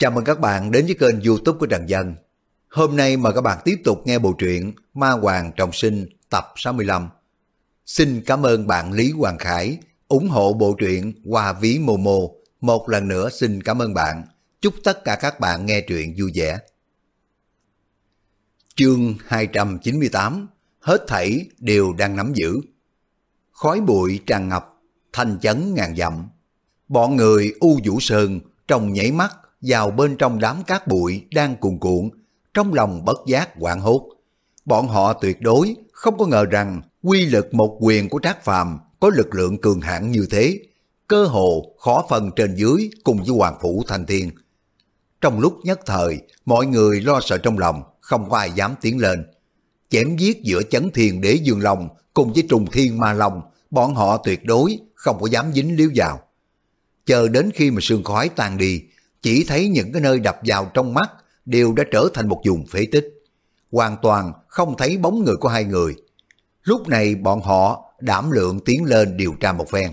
Chào mừng các bạn đến với kênh youtube của Trần Dân. Hôm nay mời các bạn tiếp tục nghe bộ truyện Ma Hoàng Trọng Sinh tập 65. Xin cảm ơn bạn Lý Hoàng Khải ủng hộ bộ truyện Hoa ví Momo. Một lần nữa xin cảm ơn bạn. Chúc tất cả các bạn nghe truyện vui vẻ. Chương 298 Hết thảy đều đang nắm giữ. Khói bụi tràn ngập, thanh chấn ngàn dặm. Bọn người U Vũ Sơn trong nhảy mắt vào bên trong đám cát bụi đang cuồn cuộn, trong lòng bất giác hoảng hốt. Bọn họ tuyệt đối không có ngờ rằng quy lực một quyền của Trác Phàm có lực lượng cường hãn như thế, cơ hồ khó phần trên dưới cùng với Hoàng Phủ Thanh Thiên. Trong lúc nhất thời, mọi người lo sợ trong lòng, không có ai dám tiến lên. Chém giết giữa chấn thiền đế dương lòng cùng với trùng thiên ma long, bọn họ tuyệt đối không có dám dính liếu vào. Chờ đến khi mà sương khói tan đi, chỉ thấy những cái nơi đập vào trong mắt đều đã trở thành một vùng phế tích. Hoàn toàn không thấy bóng người của hai người. Lúc này bọn họ đảm lượng tiến lên điều tra một phen.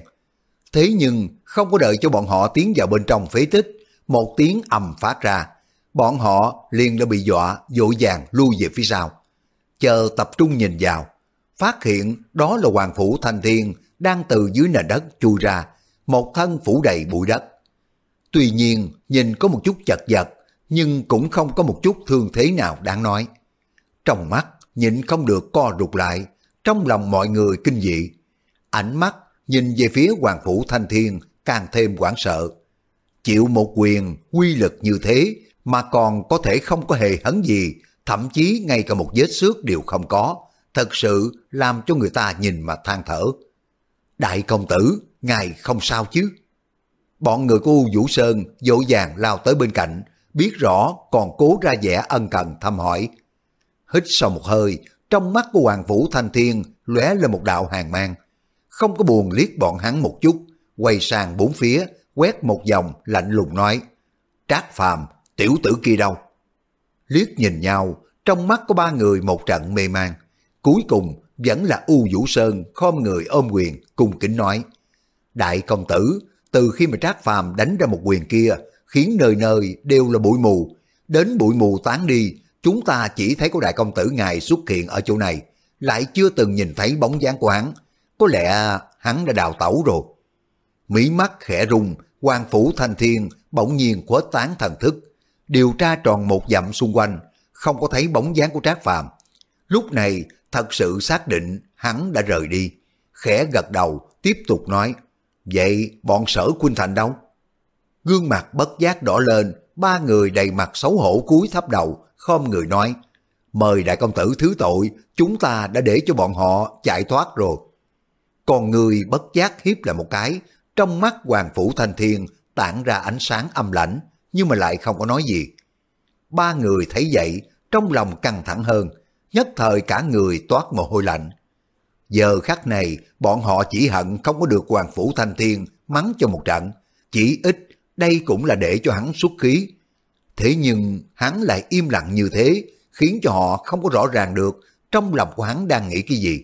Thế nhưng không có đợi cho bọn họ tiến vào bên trong phế tích, một tiếng ầm phát ra. Bọn họ liền đã bị dọa, dội vàng lui về phía sau. Chờ tập trung nhìn vào, phát hiện đó là Hoàng Phủ Thanh Thiên đang từ dưới nền đất chui ra, một thân phủ đầy bụi đất. Tuy nhiên, nhìn có một chút chật vật, nhưng cũng không có một chút thương thế nào đáng nói. Trong mắt, nhịn không được co rụt lại, trong lòng mọi người kinh dị. Ánh mắt nhìn về phía Hoàng Phủ Thanh Thiên càng thêm hoảng sợ. Chịu một quyền, quy lực như thế mà còn có thể không có hề hấn gì, thậm chí ngay cả một vết xước đều không có, thật sự làm cho người ta nhìn mà than thở. Đại công tử, ngài không sao chứ? Bọn người của U Vũ Sơn dỗ dàng lao tới bên cạnh, biết rõ còn cố ra vẻ ân cần thăm hỏi. Hít sau một hơi, trong mắt của Hoàng Vũ Thanh Thiên lóe lên một đạo hàng mang. Không có buồn liếc bọn hắn một chút, quay sang bốn phía, quét một vòng lạnh lùng nói. Trác phàm, tiểu tử kia đâu? Liếc nhìn nhau, trong mắt của ba người một trận mê man. Cuối cùng vẫn là U Vũ Sơn khom người ôm quyền, cùng kính nói. Đại công tử, từ khi mà Trác Phàm đánh ra một quyền kia, khiến nơi nơi đều là bụi mù. Đến bụi mù tán đi, chúng ta chỉ thấy có đại công tử ngài xuất hiện ở chỗ này, lại chưa từng nhìn thấy bóng dáng của hắn. Có lẽ hắn đã đào tẩu rồi. Mỹ mắt khẽ rung, quan phủ thanh thiên bỗng nhiên khuếch tán thần thức. Điều tra tròn một dặm xung quanh, không có thấy bóng dáng của Trác Phàm. Lúc này thật sự xác định hắn đã rời đi. Khẽ gật đầu, tiếp tục nói. Vậy bọn sở Khuynh Thành đâu? Gương mặt bất giác đỏ lên, ba người đầy mặt xấu hổ cúi thấp đầu, không người nói. Mời đại công tử thứ tội, chúng ta đã để cho bọn họ chạy thoát rồi. Còn người bất giác hiếp lại một cái, trong mắt Hoàng Phủ Thanh Thiên tản ra ánh sáng âm lãnh, nhưng mà lại không có nói gì. Ba người thấy vậy, trong lòng căng thẳng hơn, nhất thời cả người toát mồ hôi lạnh. Giờ khắc này, bọn họ chỉ hận không có được Hoàng Phủ Thanh Thiên mắng cho một trận. Chỉ ít, đây cũng là để cho hắn xuất khí. Thế nhưng, hắn lại im lặng như thế, khiến cho họ không có rõ ràng được trong lòng của hắn đang nghĩ cái gì.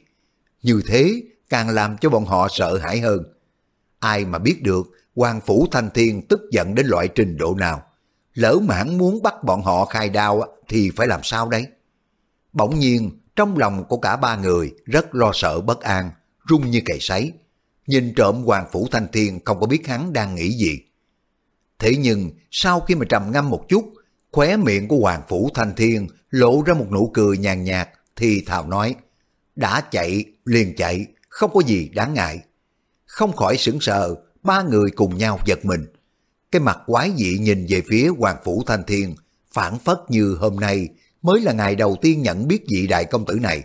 Như thế, càng làm cho bọn họ sợ hãi hơn. Ai mà biết được Hoàng Phủ Thanh Thiên tức giận đến loại trình độ nào. Lỡ mà hắn muốn bắt bọn họ khai đao thì phải làm sao đấy? Bỗng nhiên, trong lòng của cả ba người rất lo sợ bất an, run như cày sấy. Nhìn trộm Hoàng Phủ Thanh Thiên không có biết hắn đang nghĩ gì. Thế nhưng sau khi mà trầm ngâm một chút, khóe miệng của Hoàng Phủ Thanh Thiên lộ ra một nụ cười nhàn nhạt thì thào nói, đã chạy, liền chạy, không có gì đáng ngại. Không khỏi sững sờ, ba người cùng nhau giật mình. Cái mặt quái dị nhìn về phía Hoàng Phủ Thanh Thiên, phản phất như hôm nay mới là ngày đầu tiên nhận biết vị đại công tử này.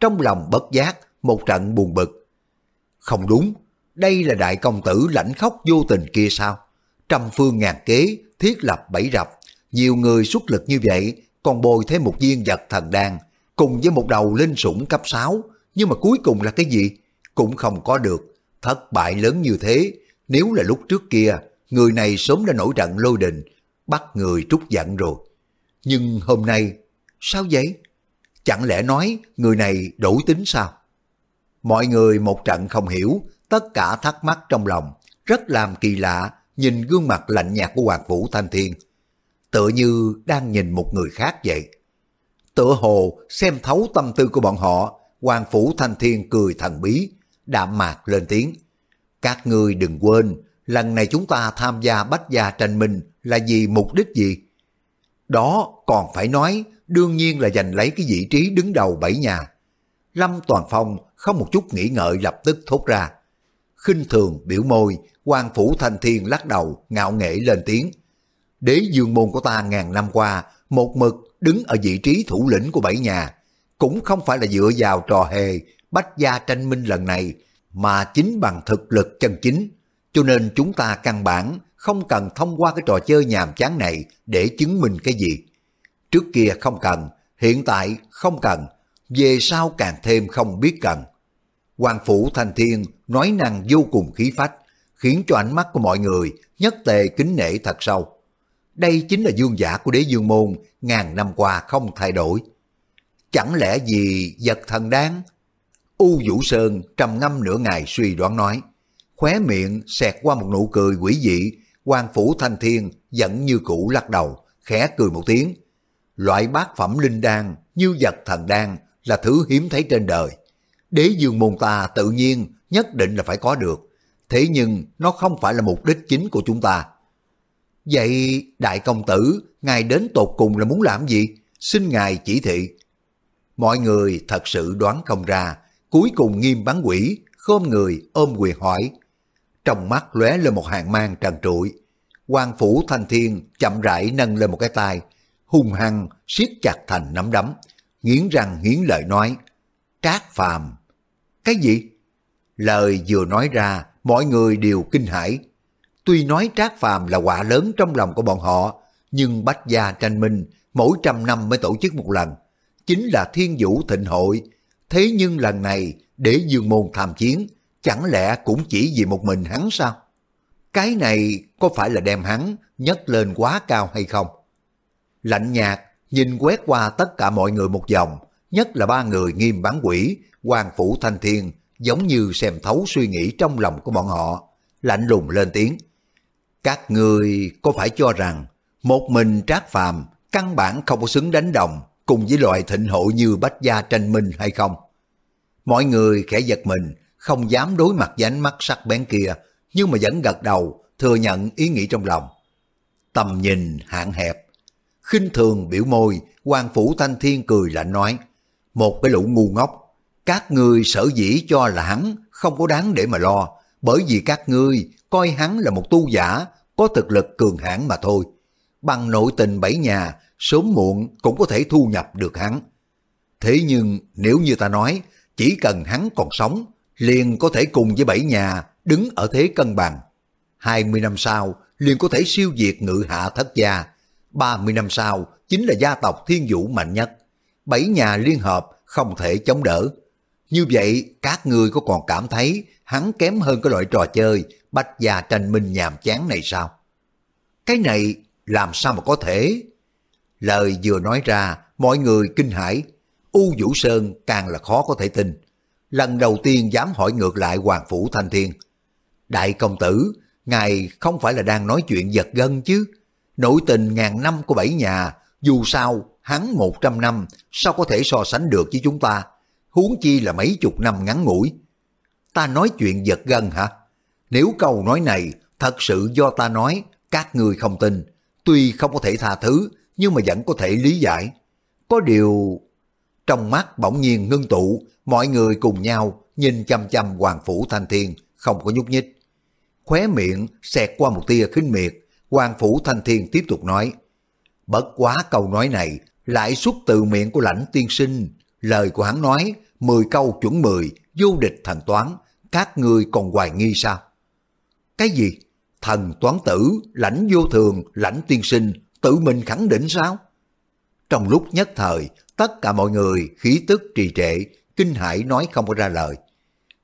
Trong lòng bất giác, một trận buồn bực. Không đúng, đây là đại công tử lãnh khóc vô tình kia sao? Trăm phương ngàn kế, thiết lập bẫy rập, nhiều người xuất lực như vậy, còn bồi thêm một viên vật thần đan, cùng với một đầu linh sủng cấp 6, nhưng mà cuối cùng là cái gì? Cũng không có được, thất bại lớn như thế, nếu là lúc trước kia, người này sớm đã nổi trận lôi đình, bắt người trút giận rồi. Nhưng hôm nay Sao vậy? Chẳng lẽ nói người này đủ tính sao? Mọi người một trận không hiểu, tất cả thắc mắc trong lòng, rất làm kỳ lạ, nhìn gương mặt lạnh nhạt của Hoàng Vũ Thanh Thiên. tựa như đang nhìn một người khác vậy. Tựa hồ xem thấu tâm tư của bọn họ, Hoàng Phủ Thanh Thiên cười thần bí, đạm mạc lên tiếng. Các ngươi đừng quên, lần này chúng ta tham gia bách gia tranh minh là vì mục đích gì? Đó còn phải nói, đương nhiên là giành lấy cái vị trí đứng đầu bảy nhà. Lâm Toàn Phong không một chút nghĩ ngợi lập tức thốt ra. khinh thường biểu môi, quan phủ thanh thiên lắc đầu, ngạo nghễ lên tiếng. Đế dương môn của ta ngàn năm qua, một mực đứng ở vị trí thủ lĩnh của bảy nhà, cũng không phải là dựa vào trò hề bách gia tranh minh lần này, mà chính bằng thực lực chân chính. Cho nên chúng ta căn bản không cần thông qua cái trò chơi nhàm chán này để chứng minh cái gì. Trước kia không cần, hiện tại không cần, về sau càng thêm không biết cần. Hoàng Phủ Thanh Thiên nói năng vô cùng khí phách, khiến cho ánh mắt của mọi người nhất tề kính nể thật sâu. Đây chính là dương giả của đế dương môn ngàn năm qua không thay đổi. Chẳng lẽ gì vật thần đáng? U Vũ Sơn trầm ngâm nửa ngày suy đoán nói, khóe miệng xẹt qua một nụ cười quỷ dị, hoàng phủ thanh thiên vẫn như cũ lắc đầu, khẽ cười một tiếng. Loại bát phẩm linh đan như vật thần đan là thứ hiếm thấy trên đời. Đế dương môn ta tự nhiên nhất định là phải có được, thế nhưng nó không phải là mục đích chính của chúng ta. Vậy đại công tử, ngài đến tột cùng là muốn làm gì? Xin ngài chỉ thị. Mọi người thật sự đoán không ra, cuối cùng nghiêm bán quỷ, khom người ôm quyền hỏi. Trong mắt lóe lên một hàng mang trần trụi. quan phủ thanh thiên chậm rãi nâng lên một cái tay, hung hăng siết chặt thành nắm đấm, nghiến răng nghiến lợi nói, trác phàm. Cái gì? Lời vừa nói ra, mọi người đều kinh hãi. Tuy nói trác phàm là quả lớn trong lòng của bọn họ, nhưng bách gia tranh minh mỗi trăm năm mới tổ chức một lần. Chính là thiên vũ thịnh hội. Thế nhưng lần này để dương môn tham chiến, chẳng lẽ cũng chỉ vì một mình hắn sao? Cái này có phải là đem hắn nhấc lên quá cao hay không? Lạnh nhạt, nhìn quét qua tất cả mọi người một vòng, nhất là ba người nghiêm bán quỷ, hoàng phủ thanh thiên, giống như xem thấu suy nghĩ trong lòng của bọn họ, lạnh lùng lên tiếng. Các người có phải cho rằng một mình trác phàm căn bản không có xứng đánh đồng cùng với loại thịnh hộ như bách gia tranh minh hay không? Mọi người khẽ giật mình, không dám đối mặt với ánh mắt sắc bén kia, nhưng mà vẫn gật đầu, thừa nhận ý nghĩ trong lòng. Tầm nhìn hạn hẹp, khinh thường biểu môi, quan phủ thanh thiên cười lạnh nói, một cái lũ ngu ngốc, các ngươi sở dĩ cho là hắn không có đáng để mà lo, bởi vì các ngươi coi hắn là một tu giả, có thực lực cường hãn mà thôi. Bằng nội tình bảy nhà, sớm muộn cũng có thể thu nhập được hắn. Thế nhưng nếu như ta nói, chỉ cần hắn còn sống, liền có thể cùng với bảy nhà đứng ở thế cân bằng. 20 năm sau, liền có thể siêu diệt ngự hạ thất gia. 30 năm sau, chính là gia tộc thiên vũ mạnh nhất. Bảy nhà liên hợp không thể chống đỡ. Như vậy, các ngươi có còn cảm thấy hắn kém hơn cái loại trò chơi bách gia tranh minh nhàm chán này sao? Cái này làm sao mà có thể? Lời vừa nói ra, mọi người kinh hãi. U Vũ Sơn càng là khó có thể tin. Lần đầu tiên dám hỏi ngược lại Hoàng Phủ Thanh Thiên. Đại công tử, ngài không phải là đang nói chuyện giật gân chứ? Nội tình ngàn năm của bảy nhà, dù sao hắn một trăm năm, sao có thể so sánh được với chúng ta? Huống chi là mấy chục năm ngắn ngủi. Ta nói chuyện giật gân hả? Nếu câu nói này thật sự do ta nói, các người không tin, tuy không có thể tha thứ, nhưng mà vẫn có thể lý giải. Có điều... Trong mắt bỗng nhiên ngưng tụ, mọi người cùng nhau nhìn chăm chăm Hoàng Phủ Thanh Thiên, không có nhúc nhích. Khóe miệng xẹt qua một tia khinh miệt, Hoàng Phủ Thanh Thiên tiếp tục nói. Bất quá câu nói này lại xuất từ miệng của lãnh tiên sinh. Lời của hắn nói, 10 câu chuẩn 10, vô địch thần toán, các người còn hoài nghi sao? Cái gì? Thần toán tử, lãnh vô thường, lãnh tiên sinh, tự mình khẳng định sao? Trong lúc nhất thời, tất cả mọi người khí tức trì trệ, kinh hãi nói không có ra lời.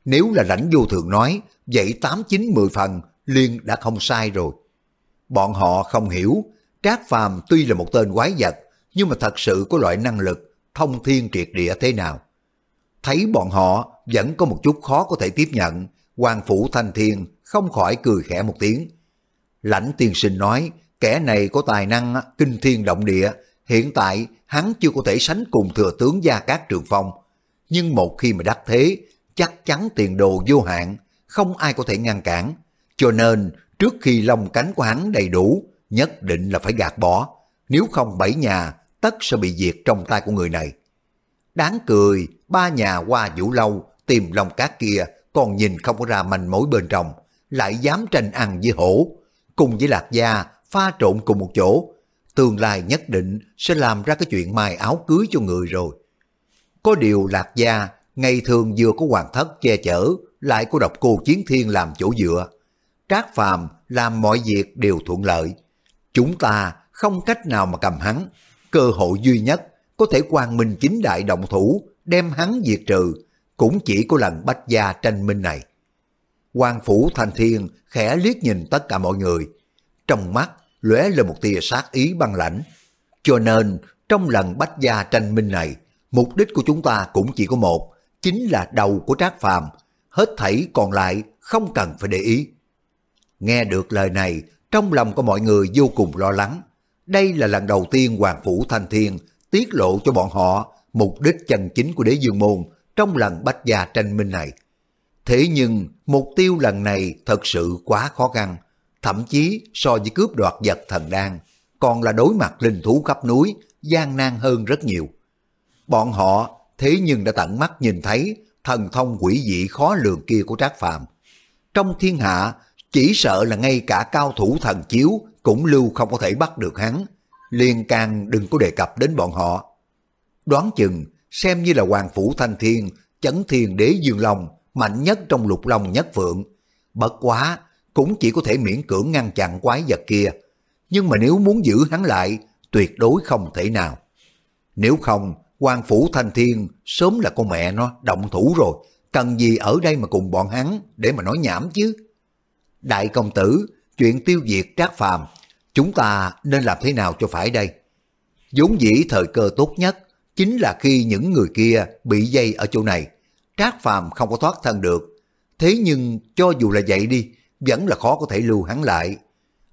Nếu là lãnh vô thường nói, vậy 8 9 10 phần liền đã không sai rồi. Bọn họ không hiểu, Trác Phàm tuy là một tên quái vật, nhưng mà thật sự có loại năng lực thông thiên triệt địa thế nào. Thấy bọn họ vẫn có một chút khó có thể tiếp nhận, Hoàng Phủ Thanh Thiên không khỏi cười khẽ một tiếng. Lãnh tiên sinh nói, kẻ này có tài năng kinh thiên động địa, hiện tại hắn chưa có thể sánh cùng thừa tướng Gia Cát Trường Phong. Nhưng một khi mà đắc thế, chắc chắn tiền đồ vô hạn, không ai có thể ngăn cản. Cho nên, trước khi lông cánh của hắn đầy đủ, nhất định là phải gạt bỏ. Nếu không bảy nhà, tất sẽ bị diệt trong tay của người này. Đáng cười, ba nhà qua vũ lâu tìm lòng cát kia còn nhìn không có ra manh mối bên trong, lại dám tranh ăn với hổ, cùng với lạc gia pha trộn cùng một chỗ, tương lai nhất định sẽ làm ra cái chuyện mai áo cưới cho người rồi. Có điều lạc gia, ngày thường vừa có hoàng thất che chở, lại có độc cô chiến thiên làm chỗ dựa. Trác phàm làm mọi việc đều thuận lợi. Chúng ta không cách nào mà cầm hắn. Cơ hội duy nhất có thể quang minh chính đại động thủ, đem hắn diệt trừ, cũng chỉ có lần bách gia tranh minh này. quan phủ thành thiên khẽ liếc nhìn tất cả mọi người. Trong mắt lóe lên một tia sát ý băng lãnh. Cho nên, trong lần bách gia tranh minh này, mục đích của chúng ta cũng chỉ có một, chính là đầu của Trác Phàm, hết thảy còn lại không cần phải để ý. Nghe được lời này, trong lòng của mọi người vô cùng lo lắng. Đây là lần đầu tiên Hoàng Phủ Thanh Thiên tiết lộ cho bọn họ mục đích chân chính của đế dương môn trong lần bách gia tranh minh này. Thế nhưng mục tiêu lần này thật sự quá khó khăn, thậm chí so với cướp đoạt vật thần đan, còn là đối mặt linh thú khắp núi, gian nan hơn rất nhiều. Bọn họ thế nhưng đã tận mắt nhìn thấy thần thông quỷ dị khó lường kia của Trác Phàm. Trong thiên hạ, chỉ sợ là ngay cả cao thủ thần chiếu cũng lưu không có thể bắt được hắn, liền càng đừng có đề cập đến bọn họ. Đoán chừng, xem như là Hoàng Phủ Thanh Thiên, chấn thiên đế Dương Long, mạnh nhất trong lục long nhất phượng. Bất quá, cũng chỉ có thể miễn cưỡng ngăn chặn quái vật kia. Nhưng mà nếu muốn giữ hắn lại, tuyệt đối không thể nào. Nếu không, Hoàng Phủ Thanh Thiên sớm là con mẹ nó động thủ rồi, cần gì ở đây mà cùng bọn hắn để mà nói nhảm chứ. Đại công tử, chuyện tiêu diệt trác phàm, chúng ta nên làm thế nào cho phải đây? vốn dĩ thời cơ tốt nhất chính là khi những người kia bị dây ở chỗ này, trác phàm không có thoát thân được. Thế nhưng cho dù là vậy đi, vẫn là khó có thể lưu hắn lại.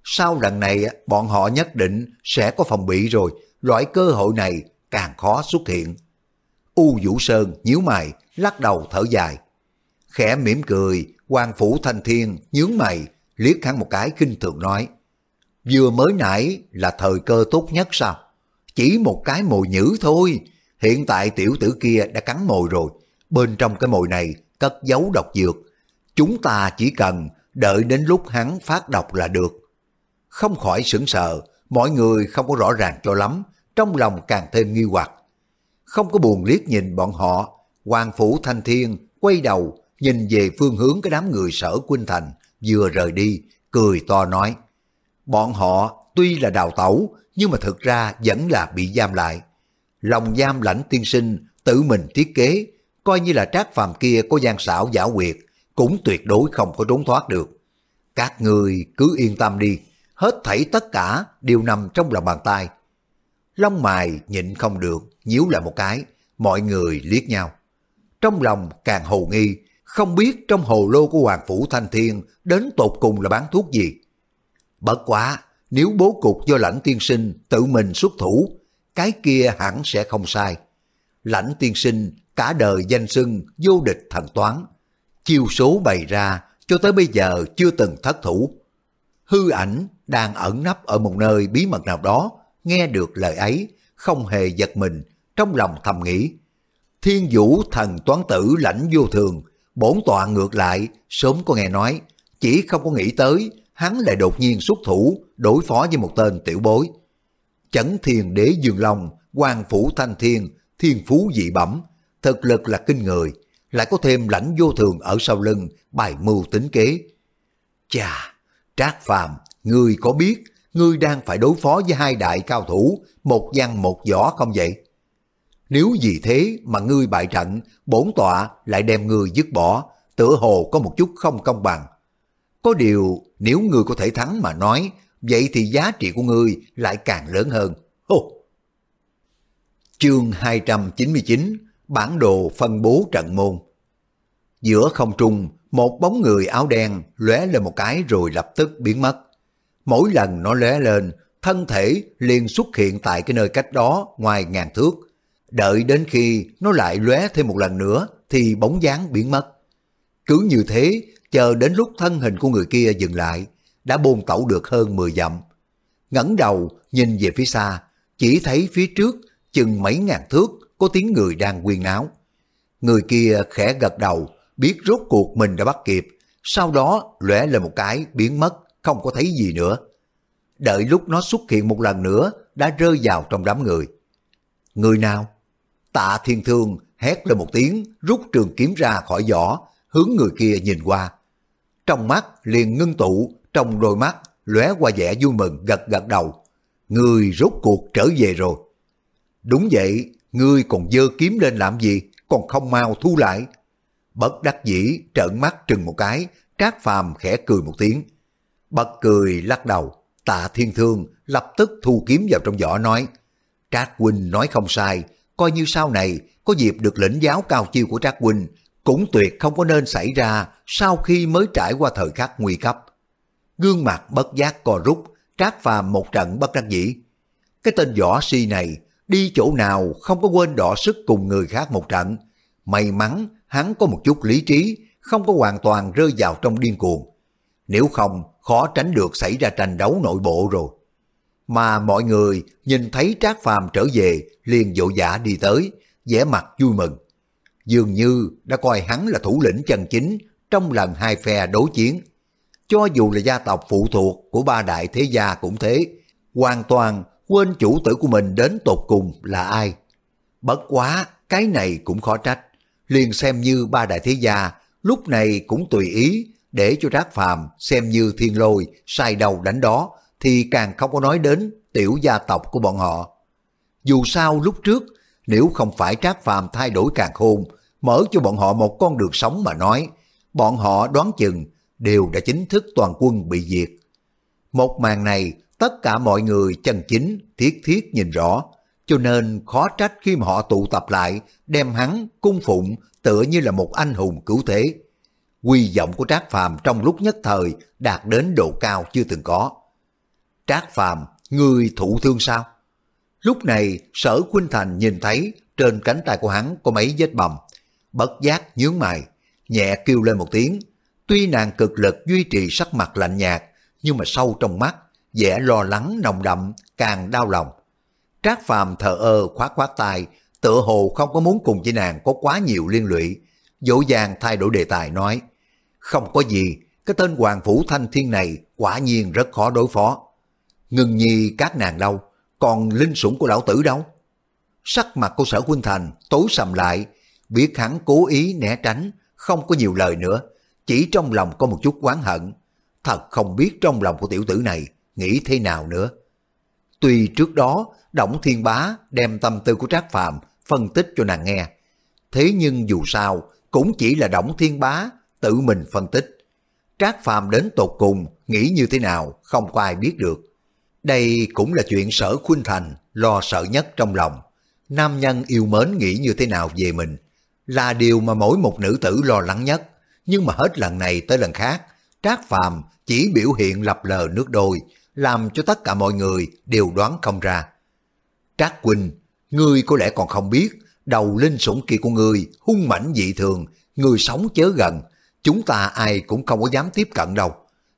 Sau lần này bọn họ nhất định sẽ có phòng bị rồi, loại cơ hội này càng khó xuất hiện. U Vũ Sơn nhíu mày, lắc đầu thở dài. Khẽ mỉm cười, quan phủ thanh thiên nhướng mày, liếc hắn một cái khinh thường nói. Vừa mới nãy là thời cơ tốt nhất sao? Chỉ một cái mồi nhữ thôi. Hiện tại tiểu tử kia đã cắn mồi rồi. Bên trong cái mồi này cất giấu độc dược. Chúng ta chỉ cần đợi đến lúc hắn phát độc là được. Không khỏi sững sờ, mọi người không có rõ ràng cho lắm, trong lòng càng thêm nghi hoặc. Không có buồn liếc nhìn bọn họ, Hoàng Phủ Thanh Thiên quay đầu nhìn về phương hướng cái đám người sở Quynh Thành vừa rời đi, cười to nói. Bọn họ tuy là đào tẩu, nhưng mà thực ra vẫn là bị giam lại. Lòng giam lãnh tiên sinh tự mình thiết kế, coi như là trác phàm kia có gian xảo giả quyệt, cũng tuyệt đối không có trốn thoát được. Các người cứ yên tâm đi, hết thảy tất cả đều nằm trong lòng bàn tay. Long mài nhịn không được, nhíu lại một cái, mọi người liếc nhau. Trong lòng càng hồ nghi, không biết trong hồ lô của Hoàng Phủ Thanh Thiên đến tột cùng là bán thuốc gì. Bất quá, nếu bố cục do lãnh tiên sinh tự mình xuất thủ, cái kia hẳn sẽ không sai. Lãnh tiên sinh cả đời danh xưng vô địch thần toán, chiêu số bày ra cho tới bây giờ chưa từng thất thủ. Hư ảnh đang ẩn nấp ở một nơi bí mật nào đó, nghe được lời ấy, không hề giật mình, trong lòng thầm nghĩ. Thiên vũ thần toán tử lãnh vô thường, bổn tọa ngược lại, sớm có nghe nói, chỉ không có nghĩ tới, hắn lại đột nhiên xuất thủ, đối phó với một tên tiểu bối. Chấn thiền đế dương long, quan phủ thanh thiên, thiên phú dị bẩm, thực lực là kinh người, lại có thêm lãnh vô thường ở sau lưng, bài mưu tính kế. Chà, trác phàm, ngươi có biết, ngươi đang phải đối phó với hai đại cao thủ, một văn một võ không vậy? Nếu vì thế mà ngươi bại trận, bổn tọa lại đem ngươi dứt bỏ, tựa hồ có một chút không công bằng. Có điều, nếu ngươi có thể thắng mà nói, vậy thì giá trị của ngươi lại càng lớn hơn. Hô! Chương 299 Bản đồ phân bố trận môn Giữa không trung, một bóng người áo đen lóe lên một cái rồi lập tức biến mất. Mỗi lần nó lóe lên, thân thể liền xuất hiện tại cái nơi cách đó ngoài ngàn thước. Đợi đến khi nó lại lóe thêm một lần nữa thì bóng dáng biến mất. Cứ như thế, chờ đến lúc thân hình của người kia dừng lại, đã bôn tẩu được hơn 10 dặm. ngẩng đầu nhìn về phía xa, chỉ thấy phía trước chừng mấy ngàn thước có tiếng người đang quyên áo. Người kia khẽ gật đầu, biết rốt cuộc mình đã bắt kịp, sau đó lóe lên một cái biến mất, không có thấy gì nữa. Đợi lúc nó xuất hiện một lần nữa, đã rơi vào trong đám người. Người nào? Tạ thiên thương hét lên một tiếng, rút trường kiếm ra khỏi vỏ, hướng người kia nhìn qua. Trong mắt liền ngưng tụ, trong đôi mắt lóe qua vẻ vui mừng gật gật đầu. Người rốt cuộc trở về rồi. Đúng vậy, ngươi còn dơ kiếm lên làm gì, còn không mau thu lại. Bất đắc dĩ trợn mắt trừng một cái, Trác Phàm khẽ cười một tiếng. Bật cười lắc đầu, tạ thiên thương lập tức thu kiếm vào trong vỏ nói, Trác Huynh nói không sai, coi như sau này có dịp được lĩnh giáo cao chiêu của Trác Huynh, cũng tuyệt không có nên xảy ra sau khi mới trải qua thời khắc nguy cấp. Gương mặt bất giác co rút, Trác Phàm một trận bất đắc dĩ. Cái tên võ si này đi chỗ nào không có quên đọ sức cùng người khác một trận. May mắn hắn có một chút lý trí, không có hoàn toàn rơi vào trong điên cuồng. Nếu không, khó tránh được xảy ra tranh đấu nội bộ rồi. Mà mọi người nhìn thấy Trác Phàm trở về liền vội vã đi tới, vẻ mặt vui mừng. Dường như đã coi hắn là thủ lĩnh chân chính trong lần hai phe đối chiến. Cho dù là gia tộc phụ thuộc của ba đại thế gia cũng thế, hoàn toàn quên chủ tử của mình đến tột cùng là ai. Bất quá, cái này cũng khó trách. Liền xem như ba đại thế gia, lúc này cũng tùy ý để cho Trác Phàm xem như thiên lôi sai đầu đánh đó, thì càng không có nói đến tiểu gia tộc của bọn họ. Dù sao lúc trước, nếu không phải Trác Phàm thay đổi càng khôn, mở cho bọn họ một con đường sống mà nói, bọn họ đoán chừng đều đã chính thức toàn quân bị diệt. Một màn này tất cả mọi người chân chính thiết thiết nhìn rõ, cho nên khó trách khi mà họ tụ tập lại đem hắn cung phụng tựa như là một anh hùng cứu thế. Quy vọng của Trác Phàm trong lúc nhất thời đạt đến độ cao chưa từng có. Trác Phàm, người thụ thương sao? Lúc này sở Khuynh Thành nhìn thấy trên cánh tay của hắn có mấy vết bầm. Bất giác nhướng mày, nhẹ kêu lên một tiếng. Tuy nàng cực lực duy trì sắc mặt lạnh nhạt, nhưng mà sâu trong mắt vẻ lo lắng nồng đậm, càng đau lòng. Trác Phàm thờ ơ khoát khoát tay, tựa hồ không có muốn cùng với nàng có quá nhiều liên lụy, dỗ dàng thay đổi đề tài nói, không có gì, cái tên Hoàng Phủ Thanh Thiên này quả nhiên rất khó đối phó. Ngừng nhi các nàng đâu, còn linh sủng của lão tử đâu? Sắc mặt của sở Quynh Thành tối sầm lại, biết hắn cố ý né tránh, không có nhiều lời nữa, chỉ trong lòng có một chút oán hận. Thật không biết trong lòng của tiểu tử này nghĩ thế nào nữa. Tuy trước đó Động Thiên Bá đem tâm tư của Trác Phàm phân tích cho nàng nghe, thế nhưng dù sao cũng chỉ là Động Thiên Bá tự mình phân tích. Trác Phàm đến tột cùng nghĩ như thế nào không có ai biết được. Đây cũng là chuyện sở Khuynh Thành lo sợ nhất trong lòng. Nam nhân yêu mến nghĩ như thế nào về mình là điều mà mỗi một nữ tử lo lắng nhất. Nhưng mà hết lần này tới lần khác, Trác Phàm chỉ biểu hiện lập lờ nước đôi, làm cho tất cả mọi người đều đoán không ra. Trác Quỳnh, ngươi có lẽ còn không biết, đầu linh sủng kia của ngươi hung mãnh dị thường, người sống chớ gần, chúng ta ai cũng không có dám tiếp cận đâu.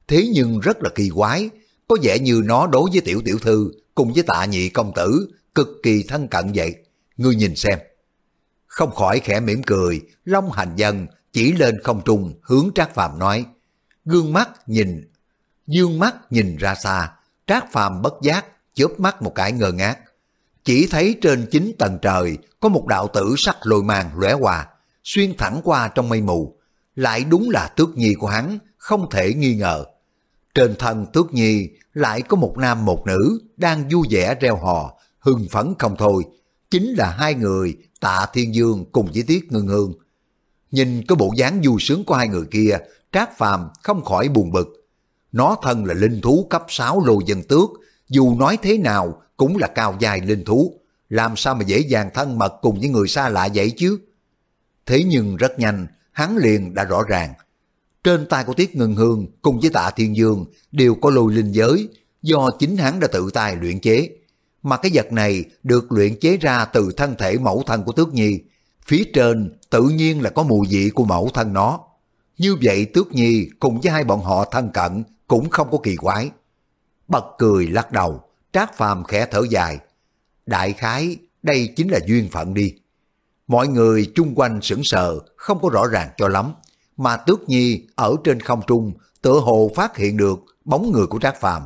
Thế nhưng rất là kỳ quái, có vẻ như nó đối với tiểu tiểu thư cùng với tạ nhị công tử cực kỳ thân cận vậy. Ngươi nhìn xem. Không khỏi khẽ mỉm cười, Long Hành Dân chỉ lên không trung hướng Trác Phàm nói. Gương mắt nhìn dương mắt nhìn ra xa, Trác Phàm bất giác, chớp mắt một cái ngơ ngác. Chỉ thấy trên chín tầng trời có một đạo tử sắc lôi màng lóe hòa xuyên thẳng qua trong mây mù. Lại đúng là tước nhi của hắn, không thể nghi ngờ. Trên thân tước nhi lại có một nam một nữ đang vui vẻ reo hò, hưng phấn không thôi. Chính là hai người tạ thiên dương cùng với tiết ngưng hương. Nhìn cái bộ dáng vui sướng của hai người kia, Trác Phàm không khỏi buồn bực. Nó thân là linh thú cấp 6 lô dân tước, dù nói thế nào cũng là cao dài linh thú, làm sao mà dễ dàng thân mật cùng với người xa lạ vậy chứ? Thế nhưng rất nhanh, hắn liền đã rõ ràng. Trên tay của Tiết Ngân Hương cùng với tạ Thiên Dương đều có lôi linh giới, do chính hắn đã tự tay luyện chế. Mà cái vật này được luyện chế ra từ thân thể mẫu thân của Tước Nhi. Phía trên tự nhiên là có mùi vị của mẫu thân nó. Như vậy Tước Nhi cùng với hai bọn họ thân cận cũng không có kỳ quái. Bật cười lắc đầu, Trác Phàm khẽ thở dài. Đại khái, đây chính là duyên phận đi. Mọi người chung quanh sững sờ, không có rõ ràng cho lắm. Mà Tước Nhi ở trên không trung tựa hồ phát hiện được bóng người của Trác Phàm,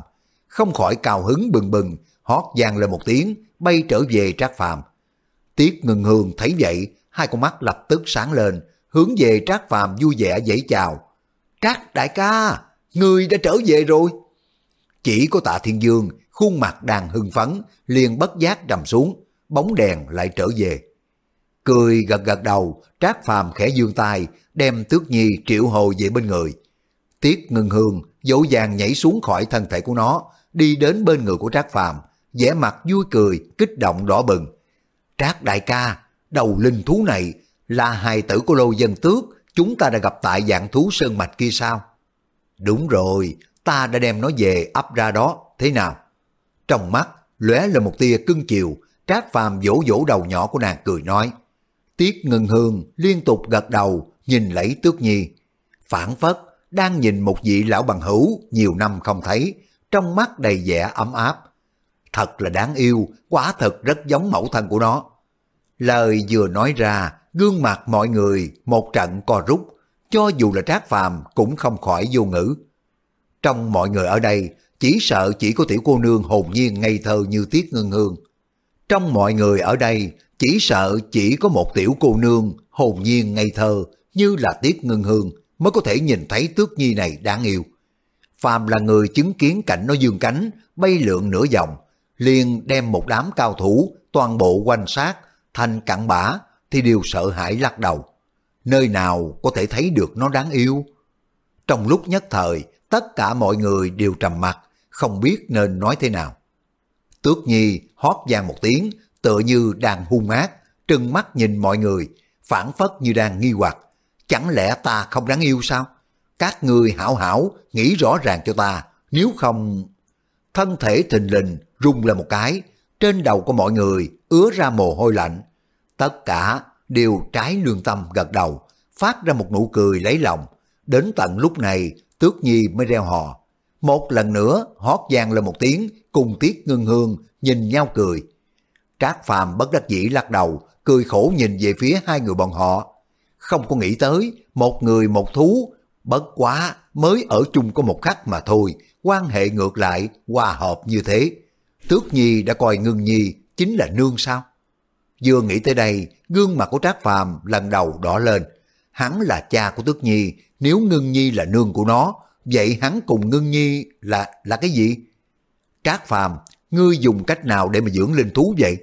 không khỏi cao hứng bừng bừng, hót vang lên một tiếng, bay trở về Trác Phàm. Tiết Ngừng Hương thấy vậy, hai con mắt lập tức sáng lên, hướng về Trác Phàm vui vẻ dãy chào. Trác đại ca, người đã trở về rồi. Chỉ có tạ Thiên Dương, khuôn mặt đang hưng phấn, liền bất giác trầm xuống, bóng đèn lại trở về. Cười gật gật đầu, Trác Phàm khẽ dương tay, đem Tước Nhi triệu hồi về bên người. Tiết Ngân Hương dỗ dàng nhảy xuống khỏi thân thể của nó, đi đến bên người của Trác Phàm, vẻ mặt vui cười, kích động đỏ bừng. Trác đại ca, đầu linh thú này là hài tử của Lô Dân Tước, chúng ta đã gặp tại dạng thú sơn mạch kia sao? Đúng rồi, ta đã đem nó về ấp ra đó, thế nào? Trong mắt, lóe lên một tia cưng chiều, Trác Phàm vỗ vỗ đầu nhỏ của nàng cười nói. Tiết Ngân Hương liên tục gật đầu, nhìn lấy Tước Nhi. Phản phất, đang nhìn một vị lão bằng hữu nhiều năm không thấy, trong mắt đầy vẻ ấm áp. Thật là đáng yêu, quả thật rất giống mẫu thân của nó. Lời vừa nói ra, gương mặt mọi người một trận co rút, cho dù là trác phàm cũng không khỏi vô ngữ. Trong mọi người ở đây, chỉ sợ chỉ có tiểu cô nương hồn nhiên ngây thơ như Tiết Ngân Hương. Trong mọi người ở đây, chỉ sợ chỉ có một tiểu cô nương hồn nhiên ngây thơ như là Tiết Ngân Hương mới có thể nhìn thấy tước nhi này đáng yêu. Phàm là người chứng kiến cảnh nó dương cánh, bay lượn nửa vòng, liền đem một đám cao thủ toàn bộ quanh sát thành cặn bã thì đều sợ hãi lắc đầu. Nơi nào có thể thấy được nó đáng yêu? Trong lúc nhất thời, tất cả mọi người đều trầm mặt, không biết nên nói thế nào. Tước Nhi hót vang một tiếng, tựa như đang hung ác, trừng mắt nhìn mọi người, phản phất như đang nghi hoặc. Chẳng lẽ ta không đáng yêu sao? Các người hảo hảo, nghĩ rõ ràng cho ta, nếu không... Thân thể thình lình rung lên một cái, trên đầu của mọi người ứa ra mồ hôi lạnh. Tất cả đều trái lương tâm gật đầu, phát ra một nụ cười lấy lòng. Đến tận lúc này, Tước Nhi mới reo hò. Một lần nữa hót vang lên một tiếng, cùng Tiết Ngân Hương nhìn nhau cười. Trác Phàm bất đắc dĩ lắc đầu, cười khổ nhìn về phía hai người bọn họ. Không có nghĩ tới, một người một thú, bất quá mới ở chung có một khắc mà thôi, quan hệ ngược lại, hòa hợp như thế. Tước Nhi đã coi Ngưng Nhi chính là nương sao? Vừa nghĩ tới đây, gương mặt của Trác Phàm lần đầu đỏ lên. Hắn là cha của Tước Nhi, nếu Ngưng Nhi là nương của nó, vậy hắn cùng Ngưng Nhi là là cái gì? Trác Phàm, ngươi dùng cách nào để mà dưỡng linh thú vậy?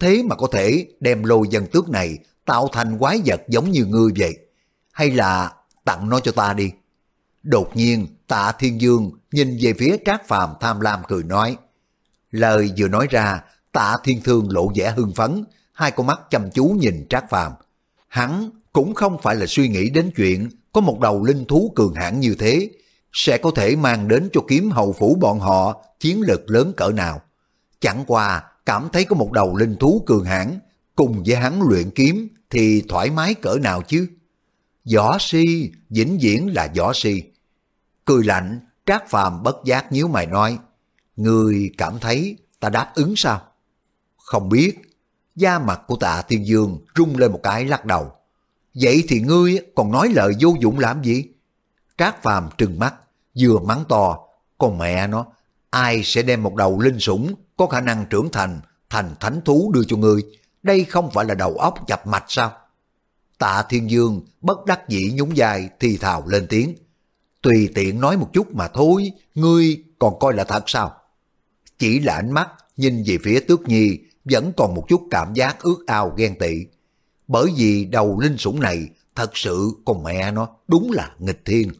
Thế mà có thể đem lôi dân tước này tạo thành quái vật giống như ngươi vậy. Hay là tặng nó cho ta đi. Đột nhiên tạ thiên dương nhìn về phía trác phàm tham lam cười nói. Lời vừa nói ra tạ thiên thương lộ vẻ hưng phấn, hai con mắt chăm chú nhìn trác phàm. Hắn cũng không phải là suy nghĩ đến chuyện có một đầu linh thú cường hãn như thế, sẽ có thể mang đến cho kiếm hầu phủ bọn họ chiến lực lớn cỡ nào. Chẳng qua cảm thấy có một đầu linh thú cường hãn cùng với hắn luyện kiếm thì thoải mái cỡ nào chứ? Võ si, vĩnh viễn là võ si. Cười lạnh, Trác Phàm bất giác nhíu mày nói, Người cảm thấy ta đáp ứng sao? Không biết, da mặt của tạ Thiên Dương rung lên một cái lắc đầu. Vậy thì ngươi còn nói lời vô dụng làm gì? Trác Phàm trừng mắt, vừa mắng to, con mẹ nó, ai sẽ đem một đầu linh sủng có khả năng trưởng thành thành thánh thú đưa cho ngươi? Đây không phải là đầu óc chập mạch sao? Tạ Thiên Dương bất đắc dĩ nhún vai thì thào lên tiếng. Tùy tiện nói một chút mà thôi, ngươi còn coi là thật sao? Chỉ là ánh mắt nhìn về phía Tước Nhi vẫn còn một chút cảm giác ước ao ghen tị. Bởi vì đầu linh sủng này thật sự con mẹ nó đúng là nghịch thiên.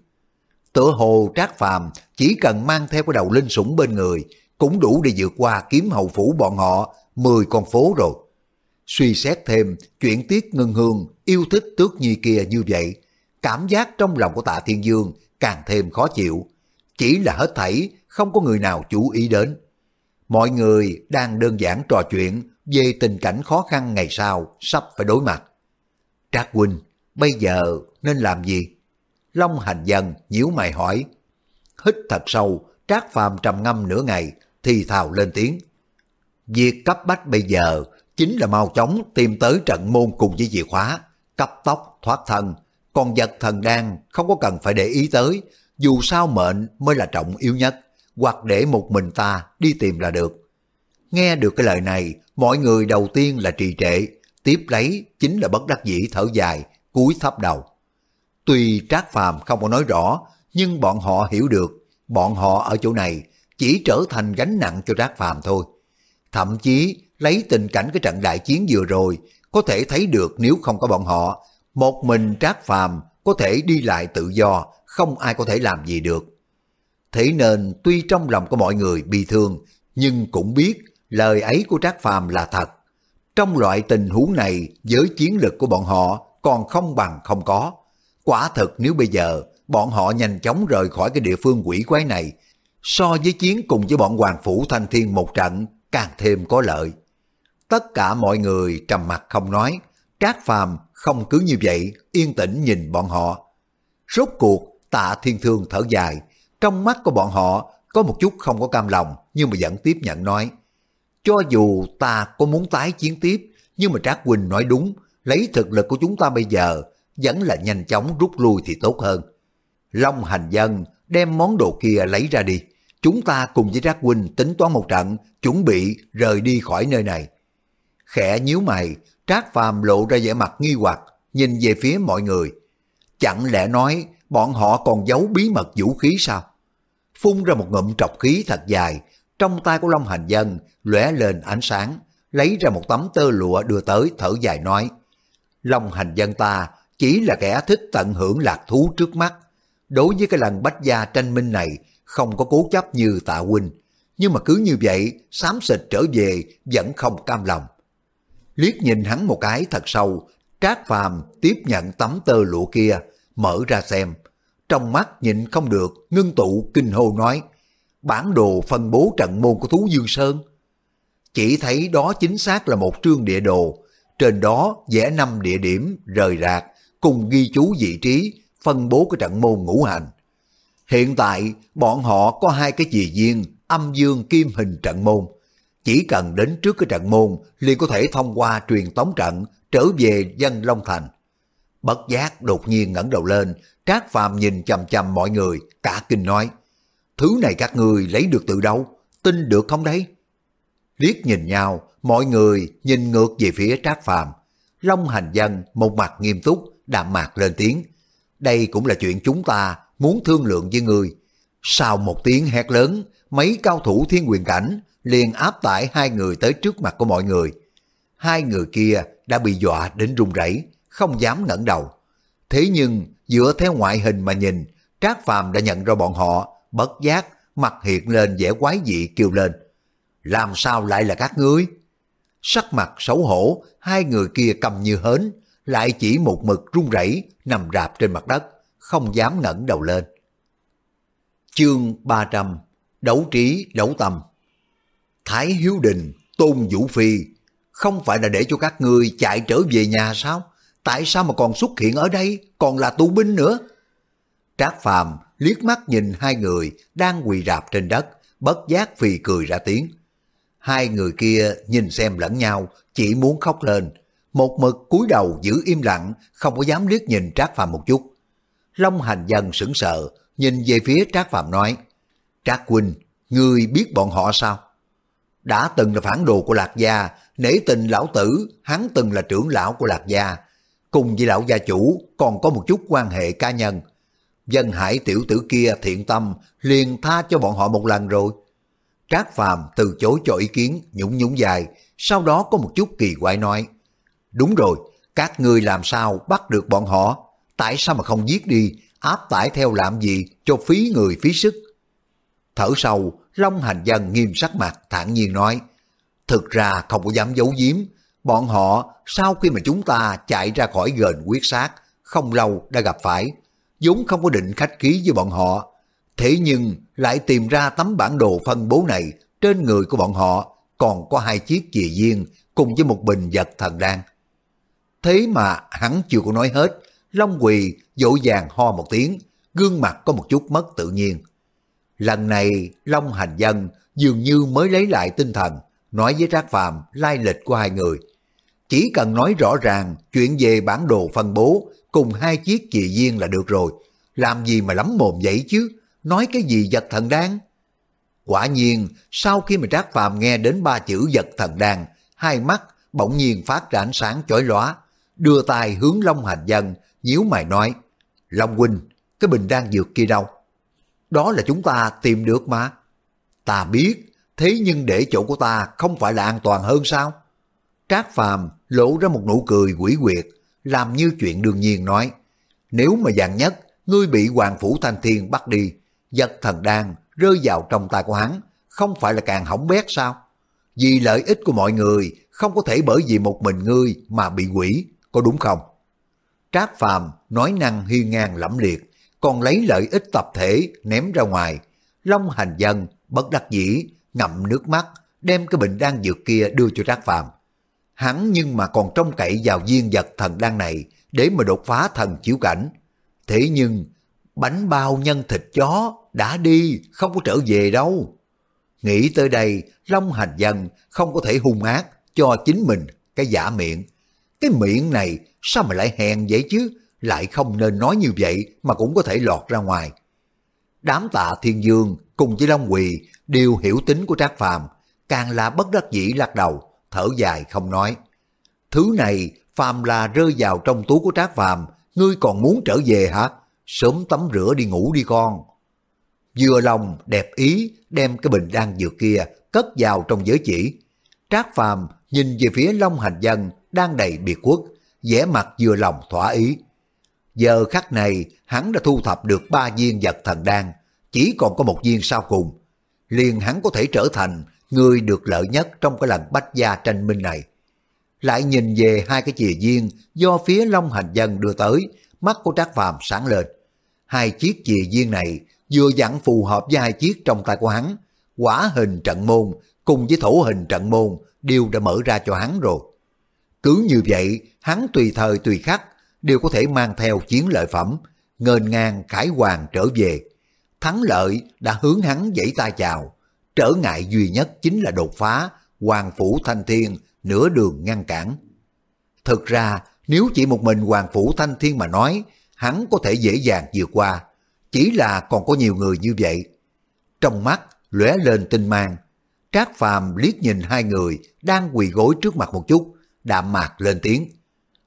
Tựa hồ trác phàm chỉ cần mang theo cái đầu linh sủng bên người cũng đủ để vượt qua kiếm hầu phủ bọn họ 10 con phố rồi. Suy xét thêm chuyện Tiết Ngân Hương yêu thích Tước Nhi kia như vậy, cảm giác trong lòng của tạ Thiên Dương càng thêm khó chịu. Chỉ là hết thảy không có người nào chú ý đến. Mọi người đang đơn giản trò chuyện về tình cảnh khó khăn ngày sau sắp phải đối mặt. Trác huynh, bây giờ nên làm gì? Long hành dân nhíu mày hỏi. Hít thật sâu, Trác Phàm trầm ngâm nửa ngày, thì thào lên tiếng. Việc cấp bách bây giờ chính là mau chóng tìm tới trận môn cùng với chìa khóa, cấp tốc thoát thân. Còn vật thần đan không có cần phải để ý tới, dù sao mệnh mới là trọng yếu nhất, hoặc để một mình ta đi tìm là được. Nghe được cái lời này, mọi người đầu tiên là trì trệ, tiếp lấy chính là bất đắc dĩ thở dài, cúi thấp đầu. Tuy Trác Phàm không có nói rõ, nhưng bọn họ hiểu được, bọn họ ở chỗ này chỉ trở thành gánh nặng cho Trác Phàm thôi. Thậm chí lấy tình cảnh cái trận đại chiến vừa rồi, có thể thấy được nếu không có bọn họ, một mình Trác Phàm có thể đi lại tự do, không ai có thể làm gì được. Thế nên tuy trong lòng của mọi người bị thương, nhưng cũng biết lời ấy của Trác Phàm là thật. Trong loại tình huống này, với chiến lực của bọn họ còn không bằng không có. Quả thật nếu bây giờ bọn họ nhanh chóng rời khỏi cái địa phương quỷ quái này, so với chiến cùng với bọn Hoàng Phủ Thanh Thiên một trận càng thêm có lợi. Tất cả mọi người trầm mặt không nói, Trác Phàm không cứ như vậy yên tĩnh nhìn bọn họ. Rốt cuộc tạ thiên thương thở dài, trong mắt của bọn họ có một chút không có cam lòng nhưng mà vẫn tiếp nhận nói. Cho dù ta có muốn tái chiến tiếp, nhưng mà Trác Quỳnh nói đúng, lấy thực lực của chúng ta bây giờ, vẫn là nhanh chóng rút lui thì tốt hơn. Long hành dân đem món đồ kia lấy ra đi. Chúng ta cùng với Trác Huynh tính toán một trận, chuẩn bị rời đi khỏi nơi này. Khẽ nhíu mày, Trác Phàm lộ ra vẻ mặt nghi hoặc, nhìn về phía mọi người. Chẳng lẽ nói bọn họ còn giấu bí mật vũ khí sao? Phun ra một ngụm trọc khí thật dài, trong tay của Long Hành Dân lóe lên ánh sáng, lấy ra một tấm tơ lụa đưa tới thở dài nói. Long Hành Dân ta chỉ là kẻ thích tận hưởng lạc thú trước mắt. Đối với cái lần bách gia tranh minh này, không có cố chấp như tạ huynh. Nhưng mà cứ như vậy, xám xịt trở về vẫn không cam lòng. Liếc nhìn hắn một cái thật sâu, Trác Phàm tiếp nhận tấm tơ lụa kia, mở ra xem. Trong mắt nhịn không được, ngưng tụ kinh hô nói, bản đồ phân bố trận môn của Thú Dương Sơn. Chỉ thấy đó chính xác là một trương địa đồ, trên đó vẽ năm địa điểm rời rạc, cùng ghi chú vị trí, phân bố của trận môn ngũ hành. Hiện tại, bọn họ có hai cái chì viên âm dương kim hình trận môn. Chỉ cần đến trước cái trận môn liền có thể thông qua truyền tống trận trở về dân Long Thành. Bất giác đột nhiên ngẩng đầu lên, Trác Phàm nhìn chằm chằm mọi người, cả kinh nói, thứ này các người lấy được từ đâu, tin được không đấy? Liếc nhìn nhau, mọi người nhìn ngược về phía Trác Phàm Long Hành Dân một mặt nghiêm túc, đạm mạc lên tiếng. Đây cũng là chuyện chúng ta muốn thương lượng với người. Sau một tiếng hét lớn, mấy cao thủ thiên quyền cảnh liền áp tải hai người tới trước mặt của mọi người. Hai người kia đã bị dọa đến run rẩy, không dám ngẩng đầu. Thế nhưng dựa theo ngoại hình mà nhìn, Trác Phàm đã nhận ra bọn họ, bất giác, mặt hiện lên vẻ quái dị kêu lên. Làm sao lại là các ngươi? Sắc mặt xấu hổ, hai người kia cầm như hến, lại chỉ một mực run rẩy nằm rạp trên mặt đất, không dám ngẩng đầu lên. Chương 300 Đấu trí, đấu tâm Thái Hiếu Đình, Tôn Vũ Phi, không phải là để cho các ngươi chạy trở về nhà sao? Tại sao mà còn xuất hiện ở đây, còn là tù binh nữa? Trác Phàm liếc mắt nhìn hai người đang quỳ rạp trên đất, bất giác phì cười ra tiếng. Hai người kia nhìn xem lẫn nhau, chỉ muốn khóc lên, một mực cúi đầu giữ im lặng, không có dám liếc nhìn Trác Phàm một chút. Long Hành Dân sững sờ, nhìn về phía Trác Phạm nói, Trác Huynh, ngươi biết bọn họ sao? Đã từng là phản đồ của Lạc Gia, nể tình lão tử, hắn từng là trưởng lão của Lạc Gia. Cùng với lão gia chủ còn có một chút quan hệ cá nhân. Dân hải tiểu tử kia thiện tâm, liền tha cho bọn họ một lần rồi. Trác Phàm từ chối cho ý kiến, nhũng nhũng dài, sau đó có một chút kỳ quái nói. Đúng rồi, các ngươi làm sao bắt được bọn họ? Tại sao mà không giết đi, áp tải theo làm gì cho phí người phí sức? Thở sâu, Long Hành Dân nghiêm sắc mặt thản nhiên nói, thực ra không có dám giấu giếm, bọn họ sau khi mà chúng ta chạy ra khỏi gần quyết sát, không lâu đã gặp phải, vốn không có định khách khí với bọn họ. Thế nhưng lại tìm ra tấm bản đồ phân bố này trên người của bọn họ còn có hai chiếc chìa viên cùng với một bình vật thần đan. Thế mà hắn chưa có nói hết, Long Quỳ dỗ dàng ho một tiếng, gương mặt có một chút mất tự nhiên. Lần này Long Hành Dân dường như mới lấy lại tinh thần, nói với Trác Phàm lai lịch của hai người. Chỉ cần nói rõ ràng chuyện về bản đồ phân bố cùng hai chiếc chì viên là được rồi. Làm gì mà lắm mồm vậy chứ? Nói cái gì vật thần đan? Quả nhiên, sau khi mà Trác Phàm nghe đến ba chữ vật thần đan, hai mắt bỗng nhiên phát ra ánh sáng chói lóa, đưa tay hướng Long Hành Dân, nhíu mày nói, Long Huynh, cái bình đang dược kia đâu? Đó là chúng ta tìm được mà. Ta biết, thế nhưng để chỗ của ta không phải là an toàn hơn sao? Trác Phàm lộ ra một nụ cười quỷ quyệt, làm như chuyện đương nhiên nói, nếu mà dạng nhất, ngươi bị Hoàng Phủ Thanh Thiên bắt đi, giật thần đan rơi vào trong tay của hắn, không phải là càng hỏng bét sao? Vì lợi ích của mọi người, không có thể bởi vì một mình ngươi mà bị quỷ, có đúng không? Trác Phàm nói năng hiên ngang lẫm liệt, còn lấy lợi ích tập thể ném ra ngoài. Long hành dân, bất đắc dĩ, ngậm nước mắt, đem cái bình đan dược kia đưa cho Trác Phàm. Hắn nhưng mà còn trông cậy vào viên vật thần đan này để mà đột phá thần chiếu cảnh. Thế nhưng, bánh bao nhân thịt chó đã đi, không có trở về đâu. Nghĩ tới đây, Long Hành Dân không có thể hung ác cho chính mình cái giả miệng. Cái miệng này sao mà lại hèn vậy chứ? Lại không nên nói như vậy mà cũng có thể lọt ra ngoài. Đám tạ thiên dương cùng với Long Quỳ đều hiểu tính của Trác Phàm càng là bất đắc dĩ lắc đầu, thở dài không nói. Thứ này Phàm là rơi vào trong túi của Trác Phàm ngươi còn muốn trở về hả? Sớm tắm rửa đi ngủ đi con. Vừa lòng đẹp ý đem cái bình đan dược kia cất vào trong giới chỉ. Trác Phàm nhìn về phía Long Hành Dân đang đầy biệt quốc, vẻ mặt vừa lòng thỏa ý. Giờ khắc này, hắn đã thu thập được ba viên vật thần đan, chỉ còn có một viên sau cùng. Liền hắn có thể trở thành người được lợi nhất trong cái lần bách gia tranh minh này. Lại nhìn về hai cái chìa viên do phía Long Hành Dân đưa tới, mắt của Trác Phàm sáng lên. Hai chiếc chìa viên này vừa dặn phù hợp với hai chiếc trong tay của hắn. Quả hình trận môn cùng với thổ hình trận môn đều đã mở ra cho hắn rồi. Cứ như vậy, hắn tùy thời tùy khắc đều có thể mang theo chiến lợi phẩm, ngền ngang khải hoàng trở về. Thắng lợi đã hướng hắn dãy tay chào, trở ngại duy nhất chính là đột phá, hoàng phủ thanh thiên, nửa đường ngăn cản. Thực ra, nếu chỉ một mình hoàng phủ thanh thiên mà nói, hắn có thể dễ dàng vượt qua, chỉ là còn có nhiều người như vậy. Trong mắt lóe lên tinh mang, Trác Phàm liếc nhìn hai người đang quỳ gối trước mặt một chút, đạm mạc lên tiếng.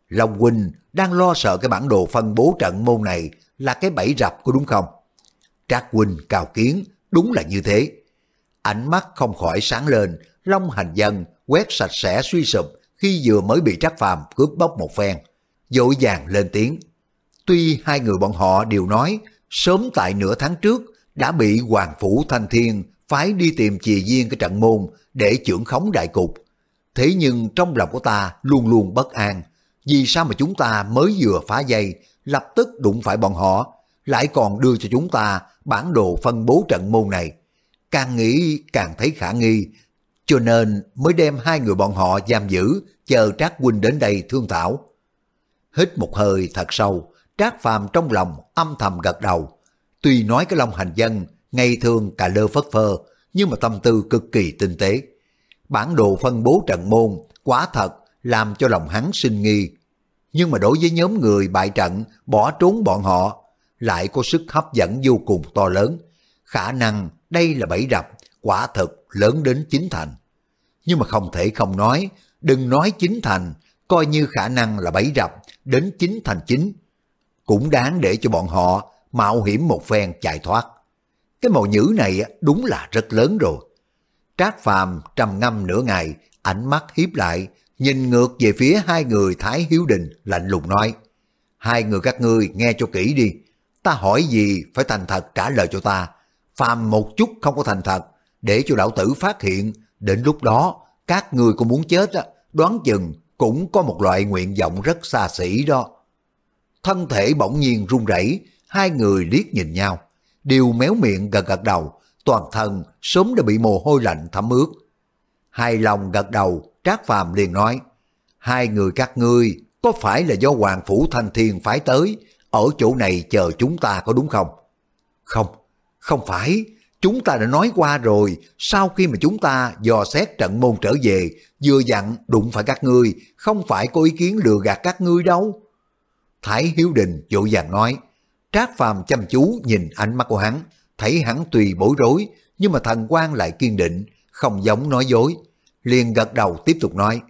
Long huynh đang lo sợ cái bản đồ phân bố trận môn này là cái bẫy rập của đúng không? Trác huynh cao kiến, đúng là như thế. Ánh mắt không khỏi sáng lên, Long hành dân quét sạch sẽ suy sụp khi vừa mới bị Trác Phàm cướp bóc một phen. Dội vàng lên tiếng. Tuy hai người bọn họ đều nói sớm tại nửa tháng trước đã bị Hoàng Phủ Thanh Thiên phái đi tìm chì viên cái trận môn để trưởng khống đại cục. Thế nhưng trong lòng của ta luôn luôn bất an. Vì sao mà chúng ta mới vừa phá dây, lập tức đụng phải bọn họ, lại còn đưa cho chúng ta bản đồ phân bố trận môn này. Càng nghĩ càng thấy khả nghi, cho nên mới đem hai người bọn họ giam giữ, chờ Trác Huynh đến đây thương thảo. Hít một hơi thật sâu, Trác Phàm trong lòng âm thầm gật đầu. Tuy nói cái lòng hành dân ngày thường cà lơ phất phơ, nhưng mà tâm tư cực kỳ tinh tế. Bản đồ phân bố trận môn quả thật làm cho lòng hắn sinh nghi. Nhưng mà đối với nhóm người bại trận bỏ trốn bọn họ lại có sức hấp dẫn vô cùng to lớn. Khả năng đây là bẫy rập quả thực lớn đến chính thành. Nhưng mà không thể không nói, đừng nói chính thành, coi như khả năng là bẫy rập đến chính thành chính. Cũng đáng để cho bọn họ mạo hiểm một phen chạy thoát. Cái màu nhữ này đúng là rất lớn rồi. Trác Phàm trầm ngâm nửa ngày, ánh mắt hiếp lại, nhìn ngược về phía hai người Thái Hiếu Đình lạnh lùng nói. Hai người các ngươi nghe cho kỹ đi, ta hỏi gì phải thành thật trả lời cho ta. Phàm một chút không có thành thật, để cho đạo tử phát hiện, đến lúc đó các người cũng muốn chết đoán chừng cũng có một loại nguyện vọng rất xa xỉ đó. Thân thể bỗng nhiên run rẩy, hai người liếc nhìn nhau đều méo miệng gật gật đầu, toàn thân sớm đã bị mồ hôi lạnh thấm ướt. Hai lòng gật đầu, Trác Phàm liền nói, hai người các ngươi có phải là do Hoàng Phủ Thanh Thiên phái tới, ở chỗ này chờ chúng ta có đúng không? Không, không phải, chúng ta đã nói qua rồi, sau khi mà chúng ta dò xét trận môn trở về, vừa dặn đụng phải các ngươi, không phải có ý kiến lừa gạt các ngươi đâu. Thái Hiếu Đình vội vàng nói, Trác Phàm chăm chú nhìn ánh mắt của hắn, thấy hắn tùy bối rối, nhưng mà thần quan lại kiên định, không giống nói dối. Liền gật đầu tiếp tục nói,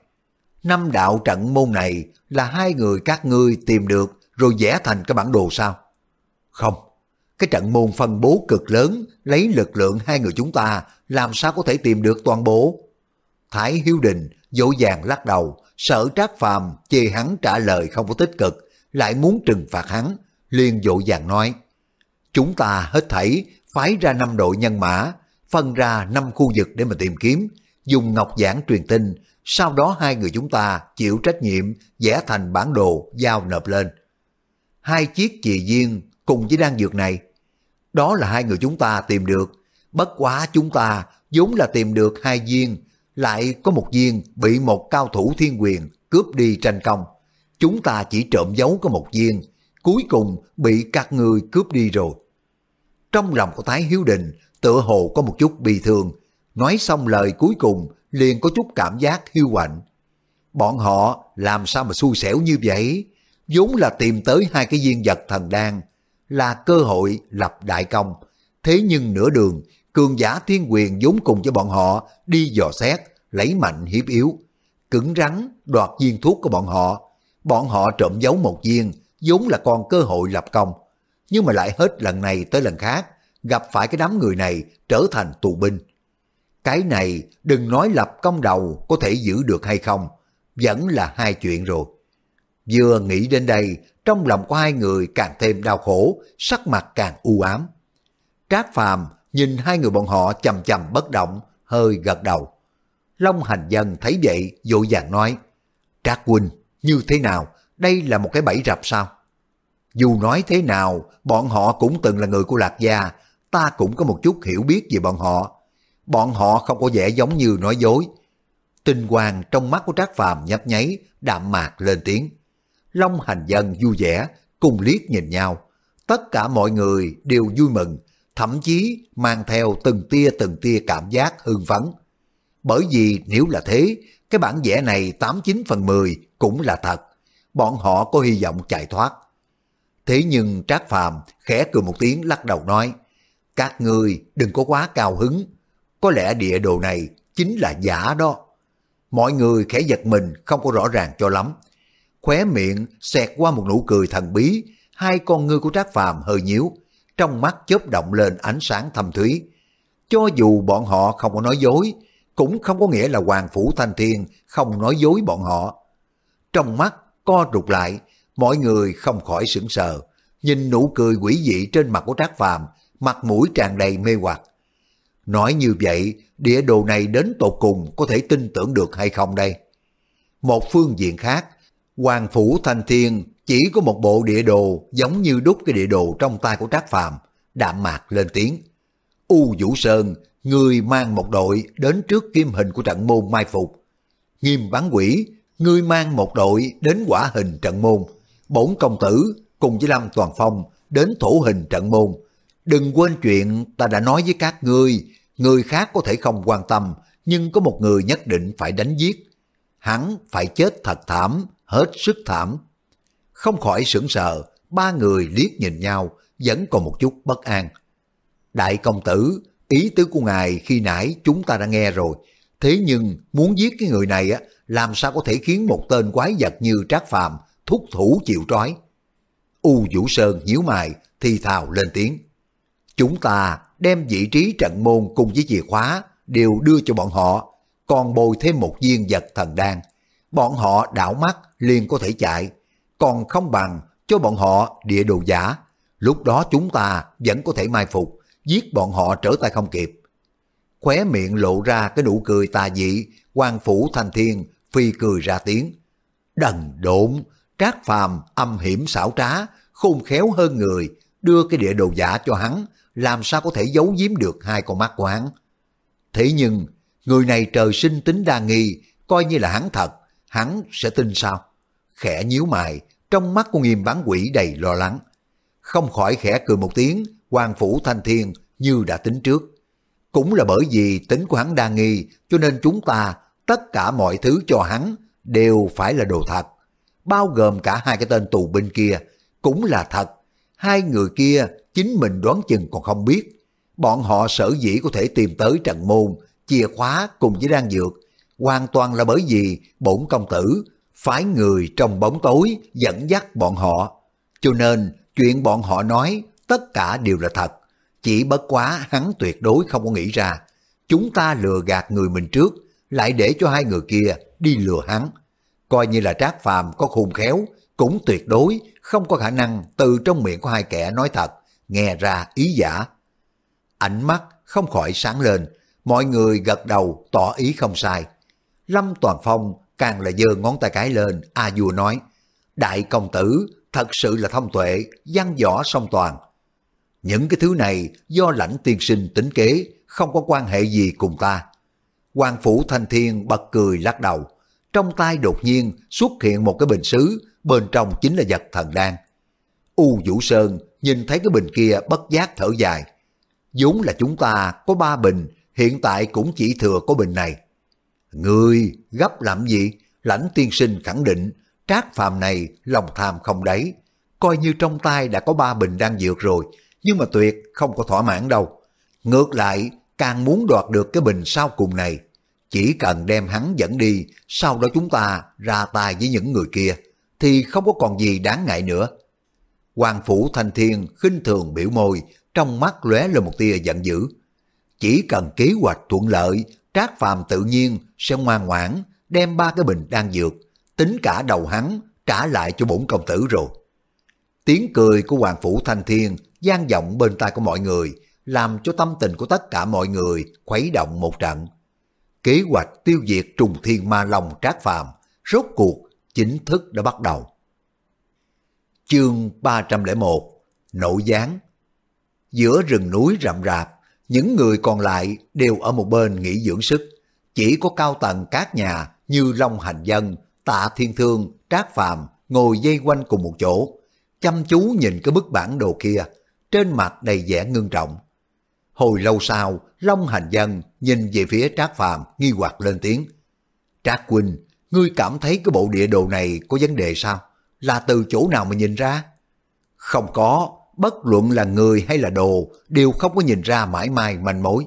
năm đạo trận môn này là hai người các ngươi tìm được rồi vẽ thành cái bản đồ sao? Không, cái trận môn phân bố cực lớn, lấy lực lượng hai người chúng ta làm sao có thể tìm được toàn bộ? Thái Hiếu Đình dỗ dàng lắc đầu, sợ Trác Phàm chê hắn trả lời không có tích cực, lại muốn trừng phạt hắn, liền dỗ dàng nói, chúng ta hết thảy phái ra năm đội nhân mã, phân ra năm khu vực để mà tìm kiếm, dùng ngọc giảng truyền tin, sau đó hai người chúng ta chịu trách nhiệm vẽ thành bản đồ giao nộp lên. Hai chiếc chì viên cùng với đan dược này, đó là hai người chúng ta tìm được, bất quá chúng ta vốn là tìm được hai viên, lại có một viên bị một cao thủ thiên quyền cướp đi tranh công. Chúng ta chỉ trộm giấu có một viên, cuối cùng bị các người cướp đi rồi. Trong lòng của Thái Hiếu Đình tựa hồ có một chút bi thương, nói xong lời cuối cùng liền có chút cảm giác hiu quạnh. Bọn họ làm sao mà xui xẻo như vậy? vốn là tìm tới hai cái viên vật thần đan, là cơ hội lập đại công. Thế nhưng nửa đường, cường giả thiên quyền vốn cùng cho bọn họ đi dò xét, lấy mạnh hiếp yếu. Cứng rắn đoạt viên thuốc của bọn họ. Bọn họ trộm giấu một viên, vốn là còn cơ hội lập công. Nhưng mà lại hết lần này tới lần khác, gặp phải cái đám người này trở thành tù binh. Cái này đừng nói lập công đầu có thể giữ được hay không, vẫn là hai chuyện rồi. Vừa nghĩ đến đây, trong lòng của hai người càng thêm đau khổ, sắc mặt càng u ám. Trác Phàm nhìn hai người bọn họ chầm chầm bất động, hơi gật đầu. Long Hành Dân thấy vậy, vội vàng nói, Trác Huynh, như thế nào? Đây là một cái bẫy rập sao? Dù nói thế nào, bọn họ cũng từng là người của Lạc Gia, ta cũng có một chút hiểu biết về bọn họ. Bọn họ không có vẻ giống như nói dối. Tinh quang trong mắt của Trác Phàm nhấp nháy, đạm mạc lên tiếng. Long hành dân vui vẻ, cùng liếc nhìn nhau. Tất cả mọi người đều vui mừng, thậm chí mang theo từng tia từng tia cảm giác hưng phấn. Bởi vì nếu là thế, cái bản vẽ này 89 phần 10 cũng là thật. Bọn họ có hy vọng chạy thoát. Thế nhưng Trác Phàm khẽ cười một tiếng lắc đầu nói, các người đừng có quá cao hứng, có lẽ địa đồ này chính là giả đó. Mọi người khẽ giật mình không có rõ ràng cho lắm, khóe miệng xẹt qua một nụ cười thần bí, hai con ngươi của Trác Phàm hơi nhíu, trong mắt chớp động lên ánh sáng thâm thúy. Cho dù bọn họ không có nói dối, cũng không có nghĩa là Hoàng Phủ Thanh Thiên không nói dối bọn họ. Trong mắt co rụt lại, mọi người không khỏi sững sờ, nhìn nụ cười quỷ dị trên mặt của Trác Phàm, mặt mũi tràn đầy mê hoặc. Nói như vậy, địa đồ này đến tột cùng có thể tin tưởng được hay không đây? Một phương diện khác, Hoàng Phủ Thanh Thiên chỉ có một bộ địa đồ giống như đúc cái địa đồ trong tay của Trác Phàm đạm mạc lên tiếng. U Vũ Sơn, người mang một đội đến trước kim hình của trận môn mai phục. Nghiêm bán quỷ, người mang một đội đến quả hình trận môn. Bổn công tử cùng với Lâm Toàn Phong đến thủ hình trận môn. Đừng quên chuyện ta đã nói với các ngươi, người khác có thể không quan tâm, nhưng có một người nhất định phải đánh giết. Hắn phải chết thật thảm, hết sức thảm. Không khỏi sững sờ, ba người liếc nhìn nhau, vẫn còn một chút bất an. Đại công tử, ý tứ của ngài khi nãy chúng ta đã nghe rồi, thế nhưng muốn giết cái người này á, làm sao có thể khiến một tên quái vật như Trác Phàm thúc thủ chịu trói. U Vũ Sơn nhíu mày, thì thào lên tiếng. Chúng ta đem vị trí trận môn cùng với chìa khóa đều đưa cho bọn họ, còn bồi thêm một viên vật thần đan. Bọn họ đảo mắt liền có thể chạy, còn không bằng cho bọn họ địa đồ giả. Lúc đó chúng ta vẫn có thể mai phục, giết bọn họ trở tay không kịp. Khóe miệng lộ ra cái nụ cười tà dị, quan phủ thanh thiên, phi cười ra tiếng. Đần độn, trác phàm âm hiểm xảo trá, khôn khéo hơn người, đưa cái địa đồ giả cho hắn, làm sao có thể giấu giếm được hai con mắt của hắn. Thế nhưng, người này trời sinh tính đa nghi, coi như là hắn thật, hắn sẽ tin sao? Khẽ nhíu mày, trong mắt của nghiêm bán quỷ đầy lo lắng. Không khỏi khẽ cười một tiếng, hoàng phủ thanh thiên như đã tính trước. Cũng là bởi vì tính của hắn đa nghi, cho nên chúng ta tất cả mọi thứ cho hắn đều phải là đồ thật. Bao gồm cả hai cái tên tù binh kia, cũng là thật. Hai người kia chính mình đoán chừng còn không biết. Bọn họ sở dĩ có thể tìm tới trận môn, chìa khóa cùng với đan dược, hoàn toàn là bởi vì bổn công tử phái người trong bóng tối dẫn dắt bọn họ. Cho nên chuyện bọn họ nói tất cả đều là thật. Chỉ bất quá hắn tuyệt đối không có nghĩ ra. Chúng ta lừa gạt người mình trước, lại để cho hai người kia đi lừa hắn. Coi như là trác phàm có khôn khéo, cũng tuyệt đối không có khả năng từ trong miệng của hai kẻ nói thật, nghe ra ý giả. Ánh mắt không khỏi sáng lên, mọi người gật đầu tỏ ý không sai. Lâm Toàn Phong càng là giơ ngón tay cái lên, A vua nói, Đại công tử thật sự là thông tuệ, văn võ song toàn. Những cái thứ này do lãnh tiên sinh tính kế, không có quan hệ gì cùng ta. Hoàng Phủ Thanh Thiên bật cười lắc đầu, trong tay đột nhiên xuất hiện một cái bình sứ, bên trong chính là vật thần đan. U Vũ Sơn nhìn thấy cái bình kia bất giác thở dài. vốn là chúng ta có ba bình, hiện tại cũng chỉ thừa có bình này. Người gấp làm gì? Lãnh tiên sinh khẳng định, trác phàm này lòng tham không đáy. Coi như trong tay đã có ba bình đang dược rồi, nhưng mà tuyệt không có thỏa mãn đâu. Ngược lại, càng muốn đoạt được cái bình sau cùng này. Chỉ cần đem hắn dẫn đi, sau đó chúng ta ra tay với những người kia, thì không có còn gì đáng ngại nữa. Hoàng Phủ Thanh Thiên khinh thường biểu môi, trong mắt lóe lên một tia giận dữ. Chỉ cần kế hoạch thuận lợi, Trác Phàm tự nhiên sẽ ngoan ngoãn đem ba cái bình đang dược, tính cả đầu hắn trả lại cho bổn công tử rồi. Tiếng cười của Hoàng Phủ Thanh Thiên gian vọng bên tai của mọi người, làm cho tâm tình của tất cả mọi người khuấy động một trận. Kế hoạch tiêu diệt trùng thiên ma long trác phàm, rốt cuộc chính thức đã bắt đầu. Chương 301 Nội gián Giữa rừng núi rậm rạp, những người còn lại đều ở một bên nghỉ dưỡng sức. Chỉ có cao tầng các nhà như Long Hành Dân, Tạ Thiên Thương, Trác Phàm ngồi dây quanh cùng một chỗ, chăm chú nhìn cái bức bản đồ kia, trên mặt đầy vẻ ngưng trọng. Hồi lâu sau, Long Hành Dân nhìn về phía Trác Phàm nghi hoặc lên tiếng. Trác quỳnh ngươi cảm thấy cái bộ địa đồ này có vấn đề sao? Là từ chỗ nào mà nhìn ra? Không có, bất luận là người hay là đồ đều không có nhìn ra mãi mai manh mối.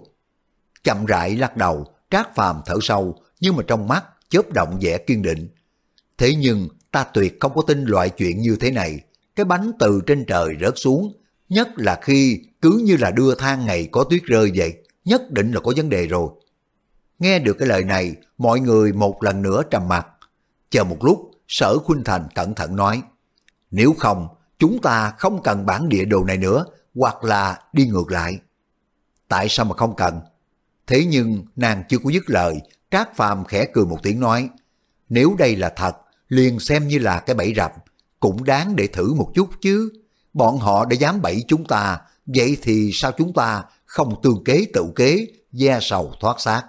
Chậm rãi lắc đầu, Trác Phàm thở sâu nhưng mà trong mắt chớp động vẻ kiên định. Thế nhưng ta tuyệt không có tin loại chuyện như thế này. Cái bánh từ trên trời rớt xuống, nhất là khi cứ như là đưa than ngày có tuyết rơi vậy, nhất định là có vấn đề rồi. Nghe được cái lời này, mọi người một lần nữa trầm mặt. Chờ một lúc, sở Khuynh Thành cẩn thận nói, nếu không, chúng ta không cần bản địa đồ này nữa, hoặc là đi ngược lại. Tại sao mà không cần? Thế nhưng nàng chưa có dứt lời, Trác Phàm khẽ cười một tiếng nói, nếu đây là thật, liền xem như là cái bẫy rập, cũng đáng để thử một chút chứ. Bọn họ đã dám bẫy chúng ta, vậy thì sao chúng ta không tương kế tự kế, gia sầu thoát xác.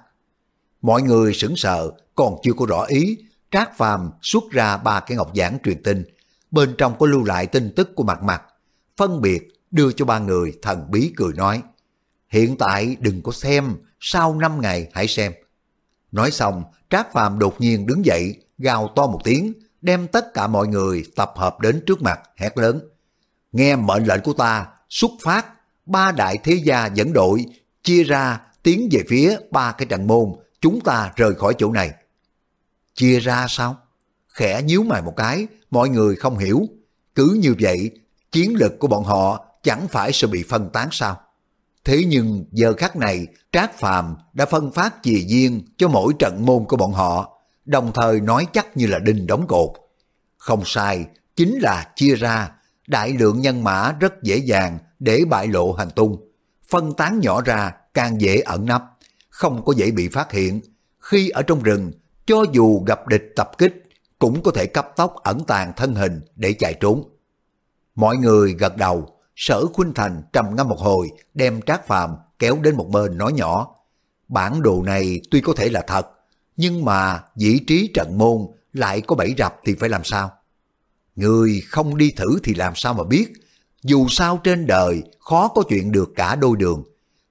Mọi người sững sờ, còn chưa có rõ ý, Trác Phàm xuất ra ba cái ngọc giản truyền tin, bên trong có lưu lại tin tức của mặt mặt, phân biệt đưa cho ba người thần bí cười nói, hiện tại đừng có xem, sau năm ngày hãy xem. Nói xong, Trác Phàm đột nhiên đứng dậy, gào to một tiếng, đem tất cả mọi người tập hợp đến trước mặt, hét lớn. Nghe mệnh lệnh của ta, xuất phát, ba đại thế gia dẫn đội, chia ra tiến về phía ba cái trận môn, chúng ta rời khỏi chỗ này. Chia ra sao? Khẽ nhíu mày một cái, mọi người không hiểu. Cứ như vậy, chiến lực của bọn họ chẳng phải sẽ bị phân tán sao? Thế nhưng giờ khắc này, Trác Phàm đã phân phát chìa duyên cho mỗi trận môn của bọn họ, đồng thời nói chắc như là đinh đóng cột. Không sai, chính là chia ra, đại lượng nhân mã rất dễ dàng để bại lộ hành tung. Phân tán nhỏ ra càng dễ ẩn nấp, không có dễ bị phát hiện. Khi ở trong rừng, cho dù gặp địch tập kích, cũng có thể cấp tốc ẩn tàng thân hình để chạy trốn. Mọi người gật đầu, sở khuynh thành trầm ngâm một hồi, đem trác phàm kéo đến một bên nói nhỏ. Bản đồ này tuy có thể là thật, nhưng mà vị trí trận môn lại có bẫy rập thì phải làm sao? Người không đi thử thì làm sao mà biết, dù sao trên đời khó có chuyện được cả đôi đường.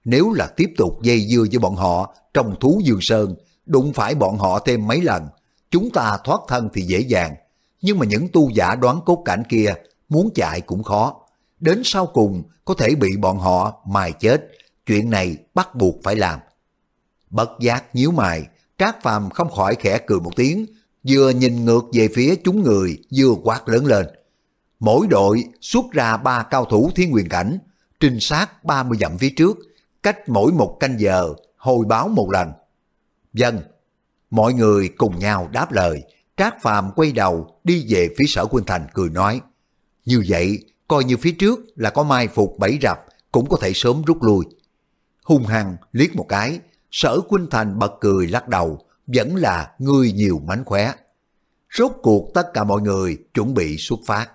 Nếu là tiếp tục dây dưa với bọn họ trong thú dương sơn, đụng phải bọn họ thêm mấy lần, chúng ta thoát thân thì dễ dàng. Nhưng mà những tu giả đoán cốt cảnh kia muốn chạy cũng khó. Đến sau cùng có thể bị bọn họ mài chết. Chuyện này bắt buộc phải làm. Bất giác nhíu mày, Trác Phàm không khỏi khẽ cười một tiếng, vừa nhìn ngược về phía chúng người vừa quát lớn lên. Mỗi đội xuất ra ba cao thủ thiên quyền cảnh, trinh sát 30 dặm phía trước, cách mỗi một canh giờ, hồi báo một lần. Dân, mọi người cùng nhau đáp lời, Trác Phàm quay đầu đi về phía sở Quynh Thành cười nói. Như vậy, coi như phía trước là có mai phục bẫy rập, cũng có thể sớm rút lui. Hung hăng liếc một cái, sở Quynh Thành bật cười lắc đầu, vẫn là người nhiều mánh khóe. Rốt cuộc tất cả mọi người chuẩn bị xuất phát.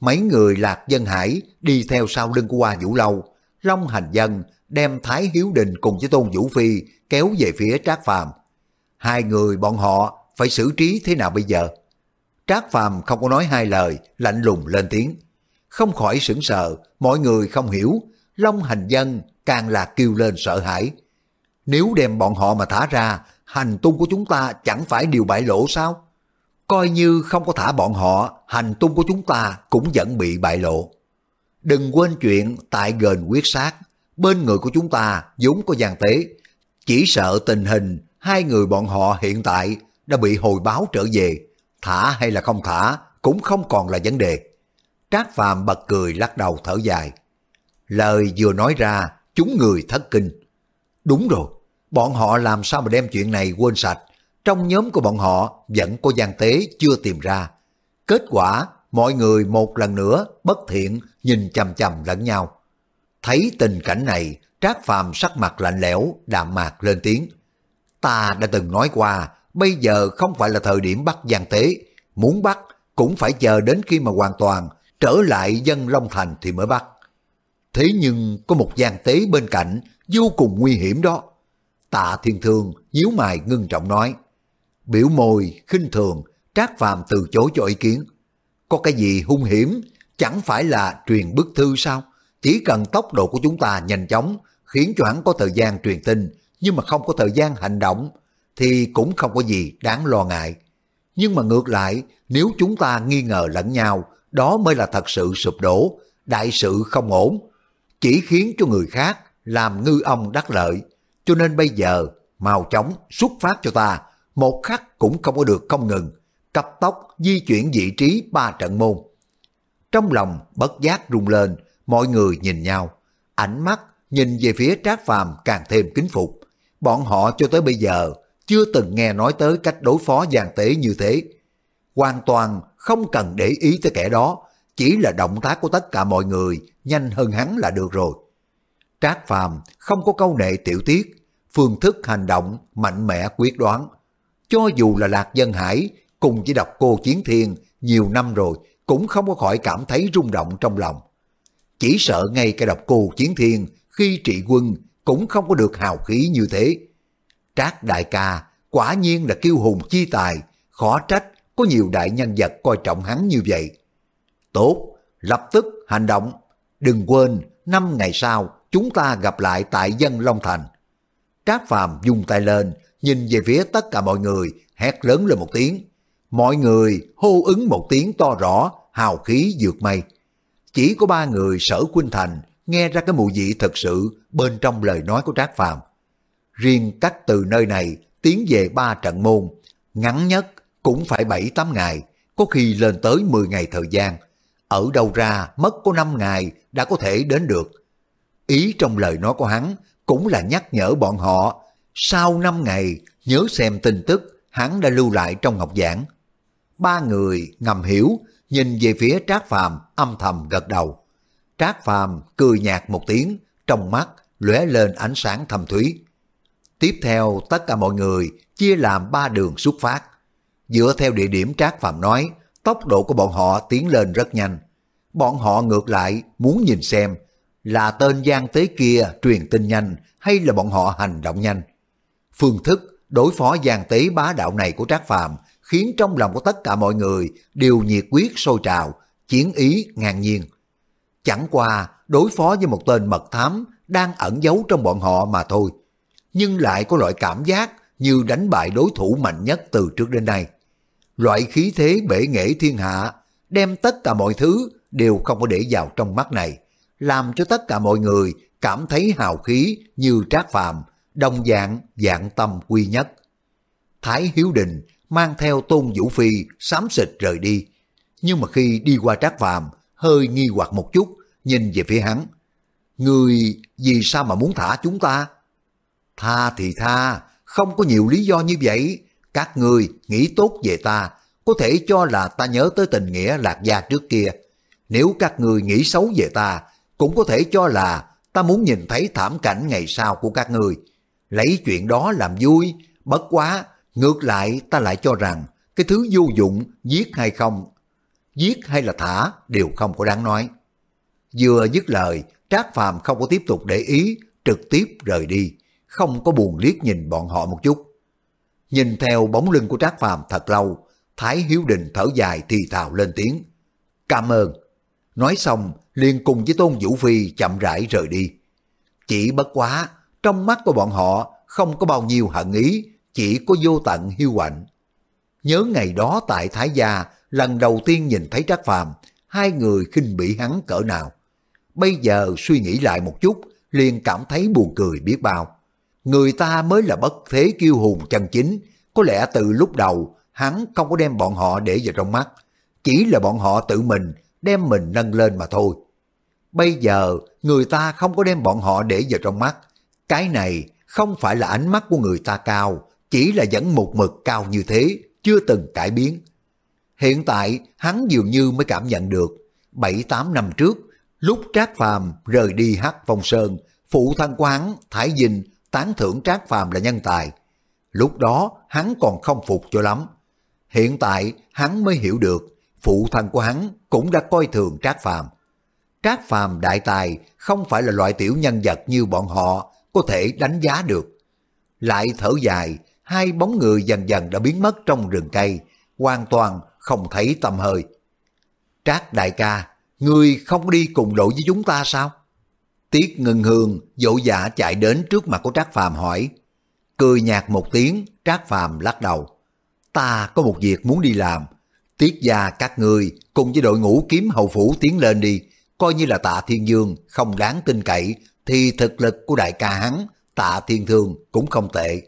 Mấy người lạc dân hải đi theo sau lưng của Hoa Vũ Lâu, Long Hành Dân đem Thái Hiếu Đình cùng với Tôn Vũ Phi kéo về phía Trác Phàm. Hai người bọn họ phải xử trí thế nào bây giờ? Trác Phàm không có nói hai lời, lạnh lùng lên tiếng. Không khỏi sững sờ, mọi người không hiểu, Long Hành Dân càng là kêu lên sợ hãi. Nếu đem bọn họ mà thả ra, hành tung của chúng ta chẳng phải điều bại lộ sao? Coi như không có thả bọn họ, hành tung của chúng ta cũng vẫn bị bại lộ. Đừng quên chuyện tại gần quyết sát, bên người của chúng ta vốn có giàn tế. Chỉ sợ tình hình hai người bọn họ hiện tại đã bị hồi báo trở về, thả hay là không thả cũng không còn là vấn đề. Trác Phàm bật cười lắc đầu thở dài. Lời vừa nói ra, chúng người thất kinh. Đúng rồi, bọn họ làm sao mà đem chuyện này quên sạch. Trong nhóm của bọn họ vẫn có gian tế chưa tìm ra. Kết quả, mọi người một lần nữa bất thiện nhìn chầm chầm lẫn nhau. Thấy tình cảnh này, Trác Phàm sắc mặt lạnh lẽo, đạm mạc lên tiếng. Ta đã từng nói qua, bây giờ không phải là thời điểm bắt gian tế. Muốn bắt, cũng phải chờ đến khi mà hoàn toàn trở lại dân Long Thành thì mới bắt. Thế nhưng có một gian tế bên cạnh vô cùng nguy hiểm đó. Tạ Thiên Thương nhíu mày ngưng trọng nói. Biểu môi, khinh thường, Trác Phàm từ chối cho ý kiến. Có cái gì hung hiểm, chẳng phải là truyền bức thư sao? Chỉ cần tốc độ của chúng ta nhanh chóng, khiến cho hắn có thời gian truyền tin, nhưng mà không có thời gian hành động, thì cũng không có gì đáng lo ngại. Nhưng mà ngược lại, nếu chúng ta nghi ngờ lẫn nhau, đó mới là thật sự sụp đổ, đại sự không ổn, chỉ khiến cho người khác làm ngư ông đắc lợi. Cho nên bây giờ, mau chóng xuất phát cho ta, một khắc cũng không có được không ngừng, cấp tốc di chuyển vị trí ba trận môn. Trong lòng bất giác rung lên, mọi người nhìn nhau, ánh mắt nhìn về phía Trác Phàm càng thêm kính phục. Bọn họ cho tới bây giờ chưa từng nghe nói tới cách đối phó giàn tế như thế. Hoàn toàn không cần để ý tới kẻ đó, chỉ là động tác của tất cả mọi người nhanh hơn hắn là được rồi. Trác Phàm không có câu nệ tiểu tiết, phương thức hành động mạnh mẽ quyết đoán. Cho dù là Lạc Dân Hải cùng chỉ đọc cô Chiến Thiên nhiều năm rồi cũng không có khỏi cảm thấy rung động trong lòng. Chỉ sợ ngay cái đọc cô Chiến Thiên khi trị quân cũng không có được hào khí như thế. Trác đại ca quả nhiên là kiêu hùng chi tài, khó trách có nhiều đại nhân vật coi trọng hắn như vậy. Tốt, lập tức hành động. Đừng quên, năm ngày sau, chúng ta gặp lại tại dân Long Thành. Trác Phàm dùng tay lên, nhìn về phía tất cả mọi người, hét lớn lên một tiếng. Mọi người hô ứng một tiếng to rõ, hào khí dược mây. Chỉ có ba người sở Quynh Thành nghe ra cái mùi vị thật sự bên trong lời nói của Trác Phàm. Riêng cách từ nơi này tiến về ba trận môn, ngắn nhất cũng phải 7-8 ngày, có khi lên tới 10 ngày thời gian. Ở đâu ra mất có 5 ngày đã có thể đến được. Ý trong lời nói của hắn cũng là nhắc nhở bọn họ sau 5 ngày nhớ xem tin tức hắn đã lưu lại trong ngọc giảng. Ba người ngầm hiểu nhìn về phía Trác Phàm âm thầm gật đầu. Trác Phàm cười nhạt một tiếng, trong mắt lóe lên ánh sáng thâm thúy. Tiếp theo tất cả mọi người chia làm ba đường xuất phát. Dựa theo địa điểm Trác Phàm nói, tốc độ của bọn họ tiến lên rất nhanh. bọn họ ngược lại muốn nhìn xem là tên gian tế kia truyền tin nhanh hay là bọn họ hành động nhanh. Phương thức đối phó gian tế bá đạo này của Trác Phàm khiến trong lòng của tất cả mọi người đều nhiệt quyết sôi trào, chiến ý ngang nhiên. Chẳng qua đối phó với một tên mật thám đang ẩn giấu trong bọn họ mà thôi, nhưng lại có loại cảm giác như đánh bại đối thủ mạnh nhất từ trước đến nay. Loại khí thế bể nghệ thiên hạ, đem tất cả mọi thứ đều không có để vào trong mắt này, làm cho tất cả mọi người cảm thấy hào khí như trác phàm, đồng dạng dạng tâm quy nhất. Thái Hiếu Đình mang theo Tôn Vũ Phi xám xịt rời đi, nhưng mà khi đi qua trác phàm, hơi nghi hoặc một chút, nhìn về phía hắn. Người vì sao mà muốn thả chúng ta? Tha thì tha, không có nhiều lý do như vậy. Các người nghĩ tốt về ta, có thể cho là ta nhớ tới tình nghĩa lạc gia trước kia. Nếu các người nghĩ xấu về ta, cũng có thể cho là ta muốn nhìn thấy thảm cảnh ngày sau của các người. Lấy chuyện đó làm vui, bất quá, ngược lại ta lại cho rằng cái thứ vô dụng giết hay không, giết hay là thả đều không có đáng nói. Vừa dứt lời, Trác Phàm không có tiếp tục để ý, trực tiếp rời đi, không có buồn liếc nhìn bọn họ một chút. Nhìn theo bóng lưng của Trác Phàm thật lâu, Thái Hiếu Đình thở dài thì thào lên tiếng. Cảm ơn. Nói xong, liền cùng với Tôn Vũ Phi chậm rãi rời đi. Chỉ bất quá, trong mắt của bọn họ không có bao nhiêu hận ý, chỉ có vô tận hiu quạnh. Nhớ ngày đó tại Thái Gia, lần đầu tiên nhìn thấy Trác Phàm, hai người khinh bỉ hắn cỡ nào. Bây giờ suy nghĩ lại một chút, liền cảm thấy buồn cười biết bao. Người ta mới là bất thế kiêu hùng chân chính, có lẽ từ lúc đầu hắn không có đem bọn họ để vào trong mắt, chỉ là bọn họ tự mình đem mình nâng lên mà thôi. Bây giờ người ta không có đem bọn họ để vào trong mắt, cái này không phải là ánh mắt của người ta cao, chỉ là vẫn một mực cao như thế, chưa từng cải biến. Hiện tại hắn dường như mới cảm nhận được, 7-8 năm trước, lúc Trác Phàm rời đi Hắc Phong Sơn, phụ thân của hắn, Thái Dinh, tán thưởng Trác Phàm là nhân tài. Lúc đó hắn còn không phục cho lắm. Hiện tại hắn mới hiểu được, phụ thân của hắn cũng đã coi thường Trác Phàm. Trác Phàm đại tài không phải là loại tiểu nhân vật như bọn họ có thể đánh giá được. Lại thở dài, hai bóng người dần dần đã biến mất trong rừng cây, hoàn toàn không thấy tầm hơi. Trác đại ca, ngươi không đi cùng đội với chúng ta sao? Tiết Ngừng hương dỗ dạ chạy đến trước mặt của Trác Phàm hỏi. Cười nhạt một tiếng, Trác Phàm lắc đầu. Ta có một việc muốn đi làm. Tiết gia các người cùng với đội ngũ kiếm hầu phủ tiến lên đi. Coi như là tạ thiên dương không đáng tin cậy thì thực lực của đại ca hắn, tạ thiên thương cũng không tệ.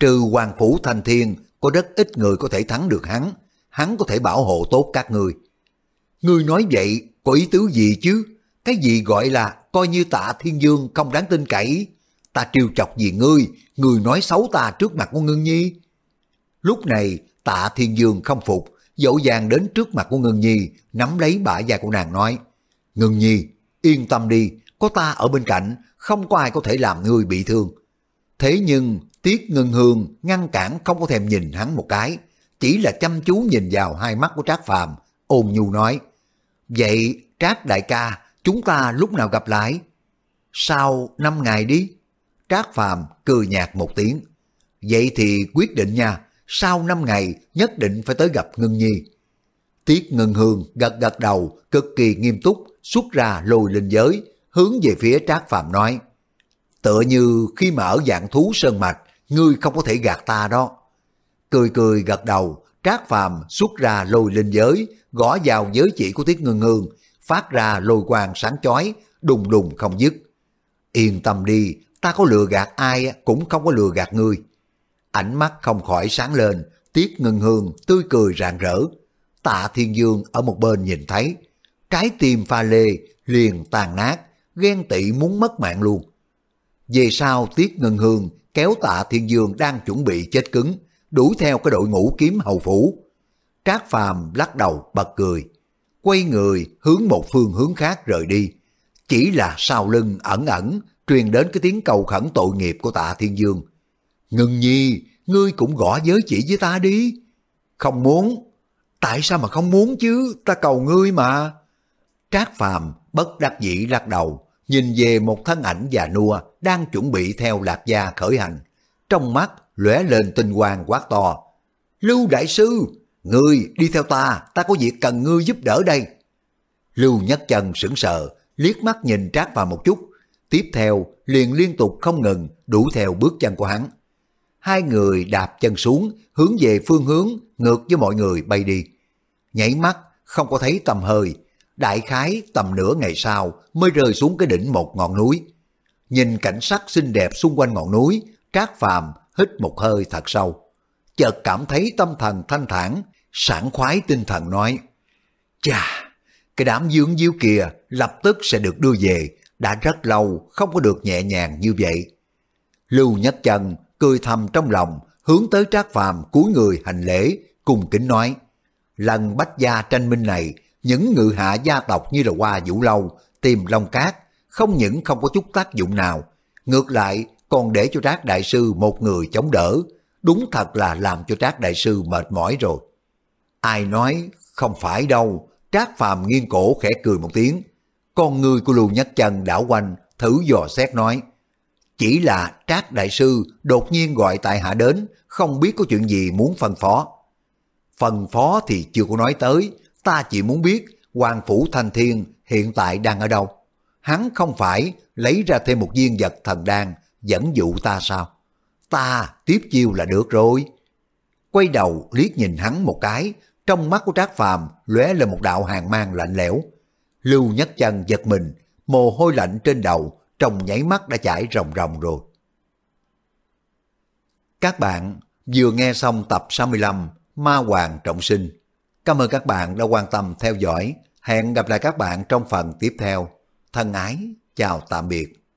Trừ hoàng phủ thanh thiên có rất ít người có thể thắng được hắn, hắn có thể bảo hộ tốt các người Ngươi nói vậy có ý tứ gì chứ? Cái gì gọi là coi như tạ thiên dương không đáng tin cậy? Ta trêu chọc gì ngươi, ngươi nói xấu ta trước mặt của ngưng Nhi. Lúc này tạ thiên dương không phục, dỗ dàng đến trước mặt của Ngân Nhi, nắm lấy bả vai của nàng nói, Ngân Nhi, yên tâm đi, có ta ở bên cạnh, không có ai có thể làm ngươi bị thương. Thế nhưng Tiết Ngân Hương ngăn cản không có thèm nhìn hắn một cái, chỉ là chăm chú nhìn vào hai mắt của Trác Phàm, ôn nhu nói, Vậy Trác đại ca, chúng ta lúc nào gặp lại? Sau năm ngày đi. Trác Phàm cười nhạt một tiếng. Vậy thì quyết định nha, sau năm ngày nhất định phải tới gặp Ngân Nhi. Tiết Ngân Hương gật gật đầu, cực kỳ nghiêm túc, xuất ra lôi linh giới, hướng về phía Trác phạm nói. Tựa như khi mà ở dạng thú sơn mạch, ngươi không có thể gạt ta đó. Cười cười gật đầu, Trác phạm xuất ra lôi linh giới, gõ vào giới chỉ của Tiết Ngân Hương, phát ra lôi quang sáng chói, đùng đùng không dứt. Yên tâm đi, ta có lừa gạt ai cũng không có lừa gạt ngươi. Ánh mắt không khỏi sáng lên, Tiết Ngân Hương tươi cười rạng rỡ. Tạ Thiên Dương ở một bên nhìn thấy, trái tim pha lê liền tàn nát, ghen tị muốn mất mạng luôn. Về sau Tiết Ngân Hương kéo tạ Thiên Dương đang chuẩn bị chết cứng, đuổi theo cái đội ngũ kiếm hầu phủ. Trác Phàm lắc đầu bật cười, quay người hướng một phương hướng khác rời đi. Chỉ là sau lưng ẩn ẩn truyền đến cái tiếng cầu khẩn tội nghiệp của tạ Thiên Dương ngừng nhi, ngươi cũng gõ giới chỉ với ta đi. Không muốn. Tại sao mà không muốn chứ, ta cầu ngươi mà. Trác Phàm bất đắc dĩ lắc đầu, nhìn về một thân ảnh già nua đang chuẩn bị theo lạc gia khởi hành. Trong mắt lóe lên tinh quang quát to. Lưu Đại Sư, ngươi đi theo ta, ta có việc cần ngươi giúp đỡ đây. Lưu Nhất Chân sững sờ, liếc mắt nhìn Trác Phàm một chút, tiếp theo liền liên tục không ngừng đuổi theo bước chân của hắn. Hai người đạp chân xuống, hướng về phương hướng ngược với mọi người bay đi. Nhảy mắt, không có thấy tầm hơi, đại khái tầm nửa ngày sau mới rơi xuống cái đỉnh một ngọn núi. Nhìn cảnh sắc xinh đẹp xung quanh ngọn núi, Trác Phàm hít một hơi thật sâu. Chợt cảm thấy tâm thần thanh thản, sảng khoái tinh thần nói, Chà, cái đám dưỡng diêu kìa lập tức sẽ được đưa về, đã rất lâu không có được nhẹ nhàng như vậy. Lưu Nhất Chân cười thầm trong lòng, hướng tới Trác Phàm cúi người hành lễ, cùng kính nói, lần bách gia tranh minh này, những ngự hạ gia tộc như là Hoa Vũ Lâu, tìm Long Cát, không những không có chút tác dụng nào, ngược lại còn để cho Trác Đại Sư một người chống đỡ, đúng thật là làm cho Trác Đại Sư mệt mỏi rồi. Ai nói không phải đâu, Trác Phàm nghiêng cổ khẽ cười một tiếng, con người của Lưu Nhất Chân đảo quanh, thử dò xét nói, chỉ là Trác Đại Sư đột nhiên gọi tại hạ đến, không biết có chuyện gì muốn phân phó. Phân phó thì chưa có nói tới, ta chỉ muốn biết Hoàng Phủ Thanh Thiên hiện tại đang ở đâu. Hắn không phải lấy ra thêm một viên vật thần đan dẫn dụ ta sao? Ta tiếp chiêu là được rồi. Quay đầu liếc nhìn hắn một cái, trong mắt của Trác Phàm lóe lên một đạo hàng mang lạnh lẽo. Lưu Nhất Chân giật mình, mồ hôi lạnh trên đầu trong nháy mắt đã chảy ròng ròng rồi. Các bạn vừa nghe xong tập 65 Ma Hoàng Trọng Sinh. Cảm ơn các bạn đã quan tâm theo dõi. Hẹn gặp lại các bạn trong phần tiếp theo. Thân ái, chào tạm biệt.